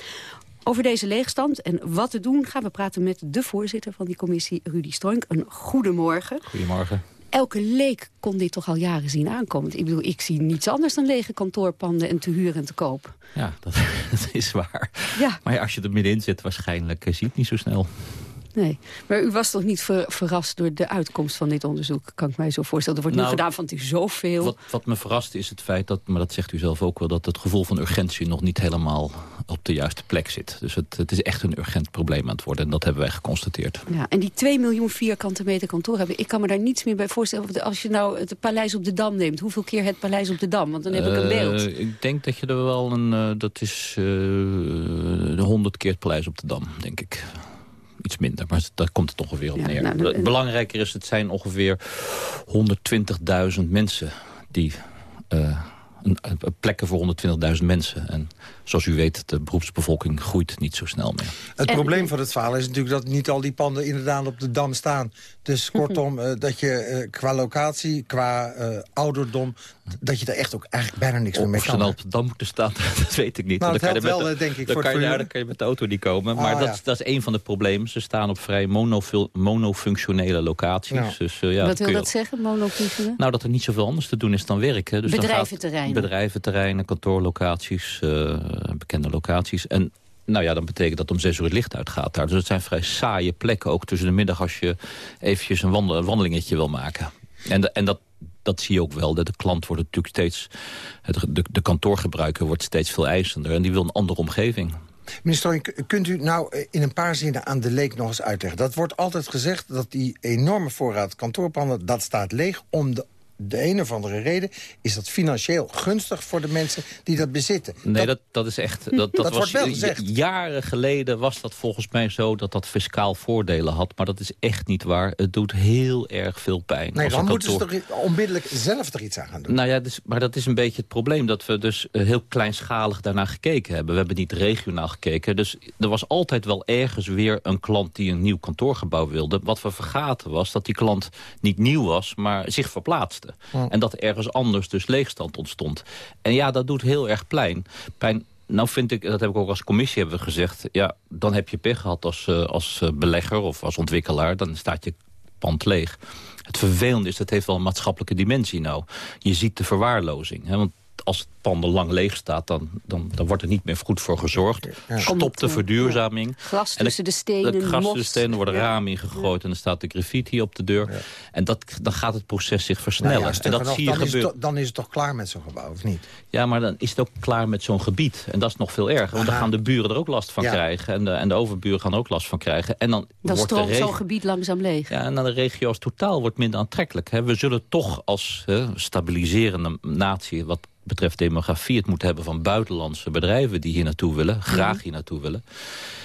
Over deze leegstand en wat te doen gaan we praten met de voorzitter van die commissie, Rudy Stroink. Een goedemorgen. Goedemorgen. Elke leek kon dit toch al jaren zien aankomen. Ik bedoel, ik zie niets anders dan lege kantoorpanden en te huur en te koop. Ja, dat, dat is waar. Ja. Maar als je er middenin zit, waarschijnlijk eh, zie je het niet zo snel. Nee, maar u was toch niet verrast door de uitkomst van dit onderzoek? Kan ik mij zo voorstellen. Er wordt nu nou, gedaan van het is zoveel. Wat, wat me verrast is het feit, dat, maar dat zegt u zelf ook wel... dat het gevoel van urgentie nog niet helemaal op de juiste plek zit. Dus het, het is echt een urgent probleem aan het worden. En dat hebben wij geconstateerd. Ja, en die 2 miljoen vierkante meter kantoor hebben... ik kan me daar niets meer bij voorstellen. Als je nou het Paleis op de Dam neemt... hoeveel keer het Paleis op de Dam? Want dan heb ik een beeld. Uh, ik denk dat je er wel een... Uh, dat is uh, 100 keer het Paleis op de Dam, denk ik iets minder. Maar daar komt het ongeveer op neer. Nou, Belangrijker is, het zijn ongeveer 120.000 mensen die... Uh, plekken voor 120.000 mensen. En zoals u weet, de beroepsbevolking groeit niet zo snel meer. Het probleem van het verhaal is natuurlijk dat niet al die panden inderdaad op de Dam staan. Dus kortom, uh, dat je uh, qua locatie, qua uh, ouderdom... dat je er echt ook eigenlijk bijna niks meer mee kan. Of ze op de Dam moeten staan, dat weet ik niet. Nou, dat dan kan je wel, denk ik, dan voor kan, je, ja, dan kan je met de auto niet komen. Maar ah, dat, ja. dat, is een van de problemen. Ze staan op vrij monofunctionele locaties. Ja. Dus, ja, Wat wil dat zeggen, monofunctioneel? Nou, dat er niet zoveel anders te doen is dan werken. Dus bedrijventerreinen. Bedrijventerreinen, kantoorlocaties, bekende locaties. En nou ja, dan betekent dat om zes uur het licht uitgaat daar. Dus het zijn vrij saaie plekken, ook tussen de middag... als je eventjes een wandel, wandelingetje wil maken. En, de, en dat, dat zie je ook wel. De, de klant wordt natuurlijk steeds... Het, de, de kantoorgebruiker wordt steeds veel eisender... en die wil een andere omgeving. Minister, kunt u nou in een paar zinnen aan de leek nog eens uitleggen? Dat wordt altijd gezegd dat die enorme voorraad kantoorpanden... dat staat leeg om de de een of andere reden is dat financieel gunstig voor de mensen die dat bezitten. Nee, dat, dat, is echt... Dat, dat, was, wel gezegd. Jaren geleden was dat volgens mij zo dat dat fiscaal voordelen had. Maar dat is echt niet waar. Het doet heel erg veel pijn. Nee, dan moeten ze toch onmiddellijk zelf er iets aan gaan doen. Nou ja, dus, maar dat is een beetje het probleem. Dat we dus eh, heel kleinschalig daarnaar gekeken hebben. We hebben niet regionaal gekeken. Dus er was altijd wel ergens weer een klant die een nieuw kantoorgebouw wilde. Wat we vergaten was dat die klant niet nieuw was, maar zich verplaatste. En dat ergens anders dus leegstand ontstond. En ja, dat doet heel erg pijn. pijn nou vind ik, dat heb ik ook als commissie hebben gezegd... ja, dan heb je pech gehad als, uh, als eh, belegger of als ontwikkelaar. Dan staat je pand leeg. Het vervelende is, dat heeft wel een maatschappelijke dimensie nou. Je ziet de verwaarlozing. Hè? Want als het panden lang leeg staat, dan, dan, dan wordt er niet meer goed voor gezorgd. Ja. Stopt de verduurzaming. Glas tussen de stenen, de Gras tussen de stenen, worden ja. ramen ingegooid en dan staat de graffiti op de deur. En dat, dan gaat het proces zich versnellen. Nou en dat zie je dan, is het, dan is het toch klaar met zo'n gebouw, of niet? Ja, maar dan is het ook klaar met zo'n gebied. En dat is nog veel erger, want dan gaan de buren er ook last van krijgen. En de, en de overburen gaan er ook last van krijgen. En dan, dan stroomt zo'n gebied langzaam leeg. Ja, en dan de regio als totaal wordt minder aantrekkelijk. We zullen toch als stabiliserende natie... wat betreft demografie het moet hebben van buitenlandse bedrijven... die hier naartoe willen, graag hier naartoe willen.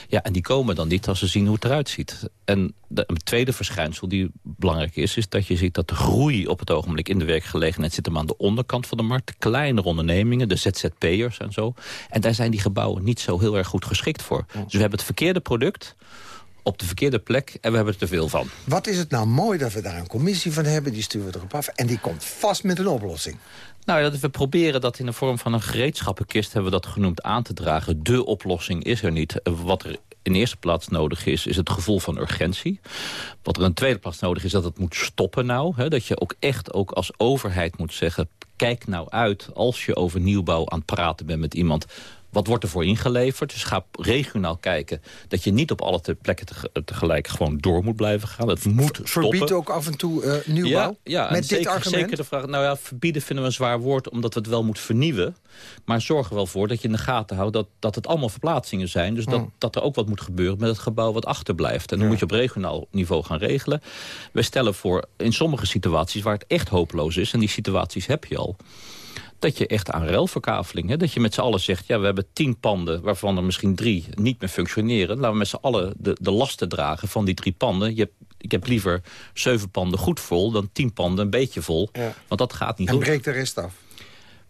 Ja, en die komen dan niet als ze zien hoe het eruit ziet. En de, een tweede verschijnsel die belangrijk is... is dat je ziet dat de groei op het ogenblik in de werkgelegenheid... zit hem aan de onderkant van de markt. De kleinere ondernemingen, de ZZP'ers en zo. En daar zijn die gebouwen niet zo heel erg goed geschikt voor. Dus we hebben het verkeerde product op de verkeerde plek en we hebben er te veel van. Wat is het nou mooi dat we daar een commissie van hebben, die sturen we erop af... en die komt vast met een oplossing. Nou, we proberen dat in de vorm van een gereedschappenkist... hebben we dat genoemd aan te dragen. De oplossing is er niet. Wat er in eerste plaats nodig is, is het gevoel van urgentie. Wat er in tweede plaats nodig is, dat het moet stoppen nou. Hè, dat je ook echt ook als overheid moet zeggen... kijk nou uit als je over nieuwbouw aan het praten bent met iemand wat wordt er voor ingeleverd? Dus ga regionaal kijken dat je niet op alle plekken tegelijk gewoon door moet blijven gaan. Het moet stoppen. Verbied ook af en toe uh, nieuwbouw? Ja, ja met dit zeker, argument? Zeker de vraag, nou ja, verbieden vinden we een zwaar woord omdat we het wel moet vernieuwen. Maar zorg er wel voor dat je in de gaten houdt dat, dat het allemaal verplaatsingen zijn. Dus dat, hmm. dat er ook wat moet gebeuren met het gebouw wat achterblijft. En dan moet je op regionaal niveau gaan regelen. We stellen voor in sommige situaties waar het echt hopeloos is... en die situaties heb je al dat je echt aan ruilverkaveling... Hè, dat je met z'n allen zegt, ja, we hebben tien panden... waarvan er misschien drie niet meer functioneren. Laten we met z'n allen de, de lasten dragen van die drie panden. Je hebt, ik heb liever zeven panden goed vol dan tien panden een beetje vol. Want dat gaat niet en goed. En breekt de rest af?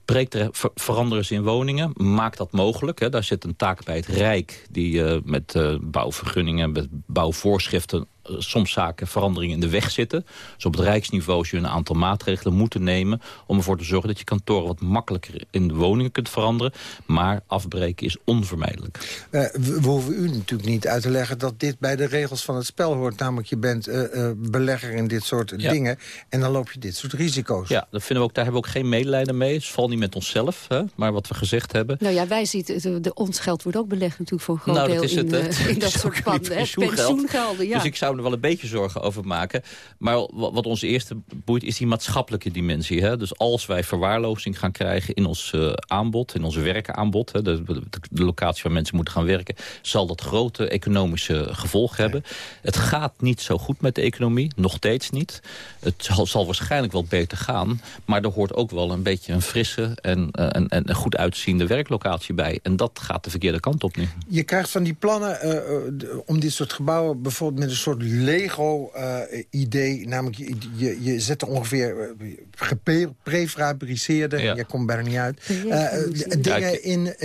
Ver, veranderen ze in woningen. Maakt dat mogelijk. Hè. Daar zit een taak bij het Rijk... die uh, met uh, bouwvergunningen, met bouwvoorschriften soms zaken veranderingen in de weg zitten. Dus op het rijksniveau je een aantal maatregelen moeten nemen... om ervoor te zorgen dat je kantoren wat makkelijker in de woningen kunt veranderen. Maar afbreken is onvermijdelijk. Uh, we, we, hoeven u natuurlijk niet uit te leggen dat dit bij de regels van het spel hoort. Namelijk je bent uh, uh, belegger in dit soort ja. dingen en dan loop je dit soort risico's. Ja, dat vinden we ook, daar hebben we ook geen medelijden mee. Het valt niet met onszelf, hè, maar wat we gezegd hebben. Nou ja, wij zien, de, de, ons geld wordt ook belegd natuurlijk voor een groot nou, deel dat is in, het, in dat soort panden. Pensioengelden, ja. Dus ik zou er wel een beetje zorgen over maken. Maar wat ons eerste boeit is die maatschappelijke dimensie. Hè? Dus als wij verwaarlozing gaan krijgen in ons uh, aanbod, in ons werkaanbod... Hè, de, de, de, locatie waar mensen moeten gaan werken... zal dat grote economische gevolgen hebben. Het gaat niet zo goed met de economie, nog steeds niet. Het zal, zal, waarschijnlijk wel beter gaan. Maar er hoort ook wel een beetje een frisse en, uh, en, en een goed uitziende werklocatie bij. En dat gaat de verkeerde kant op nu. Je krijgt van die plannen uh, om dit soort gebouwen... bijvoorbeeld met een soort Lego-idee. Uh, namelijk, je, je, je zet er ongeveer geprefabriceerde... Ja. je komt bijna niet uit... dingen ja, ik, in,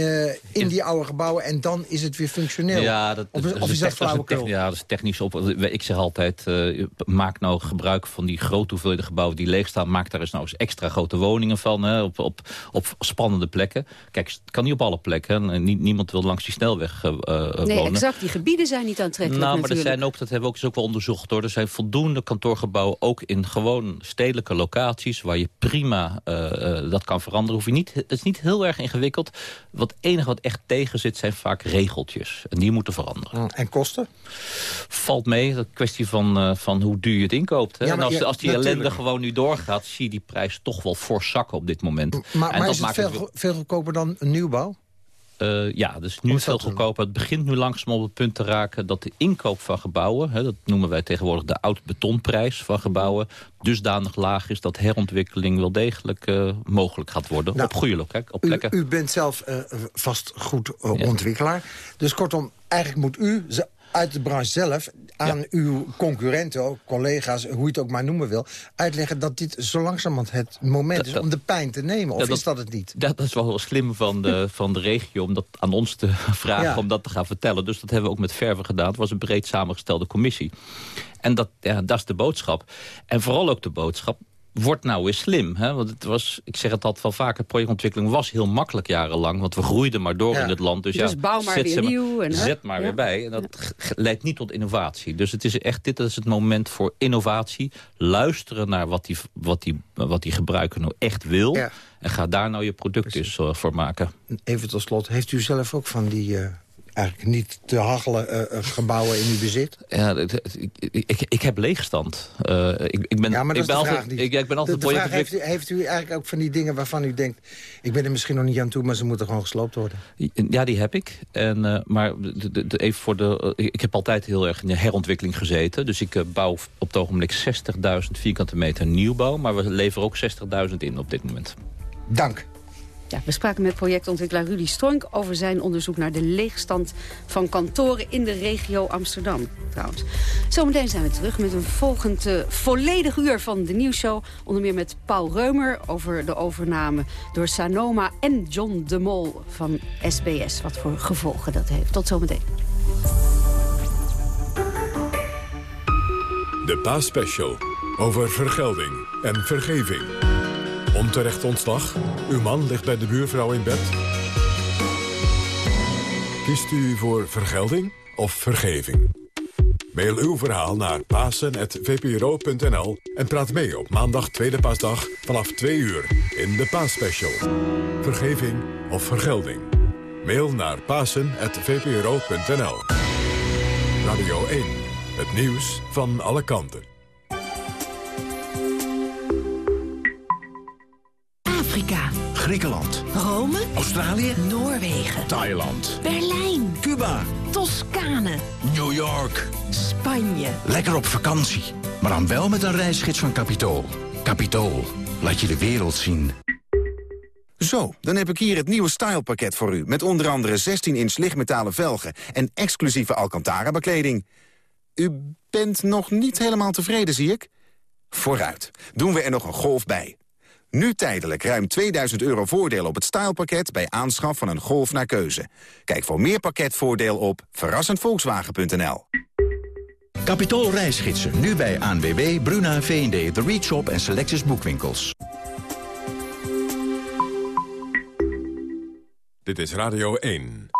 in die oude gebouwen en dan is het weer functioneel. Ja, dat, of, dat of is dat flauwekul? Ja, dat is technisch op. Ik zeg altijd, maak nou gebruik van die grote hoeveelheden gebouwen die leeg staan. Maak daar eens nou eens extra grote woningen van, hè, op, op, op spannende plekken. Kijk, het kan niet op alle plekken. Nie, niemand wil langs die snelweg uh, wonen. Nee, exact. Die gebieden zijn niet aantrekkelijk Nou, maar natuurlijk. er zijn ook, dat hebben we ook, is ook wel onderzocht hoor. Er zijn voldoende kantoorgebouwen, ook in gewoon stedelijke locaties... waar je prima uh, uh, dat kan veranderen. Hoef je niet, het is niet heel erg ingewikkeld. Wat enige wat echt tegen zit, zijn vaak regeltjes. En die moeten veranderen. En kosten? Valt mee. Dat kwestie van, uh, van hoe duur je het inkoopt. Hè? Ja, en als, ja, als die natuurlijk. ellende gewoon nu doorgaat... zie je die prijs toch wel fors zakken op dit moment. Maar, en maar dat is het maakt veel, wel- veel goedkoper dan een nieuwbouw? Uh, ja, dus nu veel goedkoper. Het begint nu langzaam op het punt te raken dat de inkoop van gebouwen... Hè, dat noemen wij tegenwoordig de oud-betonprijs van gebouwen... dusdanig laag is dat herontwikkeling wel degelijk uh, mogelijk gaat worden. Nou, op goede locaties, op U, plekken. u bent zelf uh, vastgoedontwikkelaar. Dus kortom, eigenlijk moet u ze uit de branche zelf aan uw concurrenten, collega's, hoe je het ook maar noemen wil... uitleggen dat dit zo langzamerhand het moment is om de pijn te nemen. Of is dat het niet? Dat, dat is wel heel slim van de, van de regio om dat aan ons te vragen Ja. om dat te gaan vertellen. Dus dat hebben we ook met Verven gedaan. Het was een breed samengestelde commissie. En dat, ja, dat is de boodschap. En vooral ook de boodschap, word nou weer slim. Hè? Want het was, ik zeg het altijd wel vaker, projectontwikkeling was heel makkelijk jarenlang. Want we groeiden maar door Ja. in het land. Dus, Dus ja, bouw maar zet weer nieuw en, zet maar Ja. weer bij. En dat leidt niet tot innovatie. Dus het is echt, dit is het moment voor innovatie. Luisteren naar wat die, wat die, wat die gebruiker nou echt wil. Ja. En ga daar nou je product eens uh, voor maken. Even tot slot, heeft u zelf ook van die... eh, eigenlijk niet te hachelen eh, eh, gebouwen in uw bezit? Ja, ik, ik, ik heb leegstand. Uh, ik, ik ben, Ja, maar dat ik ben altijd. Ik, ja, ik ben altijd de, de heeft, u, heeft u eigenlijk ook van die dingen waarvan u denkt... ik ben er misschien nog niet aan toe, maar ze moeten gewoon gesloopt worden? Ja, die heb ik. En, uh, maar de, de, even voor de, ik heb altijd heel erg in de herontwikkeling gezeten. Dus ik bouw op het ogenblik 60.000 vierkante meter nieuwbouw. Maar we leveren ook 60.000 in op dit moment. Dank. Ja, we spraken met projectontwikkelaar Rudy Stronk over zijn onderzoek naar de leegstand van kantoren in de regio Amsterdam. Trouwens. Zometeen zijn we terug met een volgend eh, volledig uur van de nieuwsshow. Onder meer met Paul Reumer over de overname door Sanoma en John de Mol van SBS. Wat voor gevolgen dat heeft. Tot zometeen. De paasspecial. Over vergelding en vergeving. Onterecht ontslag. Uw man ligt bij de buurvrouw in bed. Kiest u voor vergelding of vergeving? Mail uw verhaal naar pasen.vpro.nl en praat mee op maandag tweede paasdag vanaf 2 uur in de paasspecial. Vergeving of vergelding? Mail naar pasen.vpro.nl Radio 1. Het nieuws van alle kanten. Afrika, Griekenland, Rome, Australië, Noorwegen, Thailand, Berlijn, Cuba, Toscane, New York. Spanje. Lekker op vakantie, maar dan wel met een reisgids van Capitool. Capitool, laat je de wereld zien. Zo, dan heb ik hier het nieuwe stylepakket voor u... met onder andere 16-inch lichtmetalen velgen en exclusieve Alcantara-bekleding. U bent nog niet helemaal tevreden, zie ik? Vooruit, doen we er nog een golf bij. Nu tijdelijk ruim 2000 euro voordeel op het stylepakket... bij aanschaf van een Golf naar keuze. Kijk voor meer pakketvoordeel op verrassendvolkswagen.nl. Capitool reisgidsen, nu bij ANWB, Bruna, V&D, The Reach Shop en Selectus Boekwinkels. Dit is Radio 1.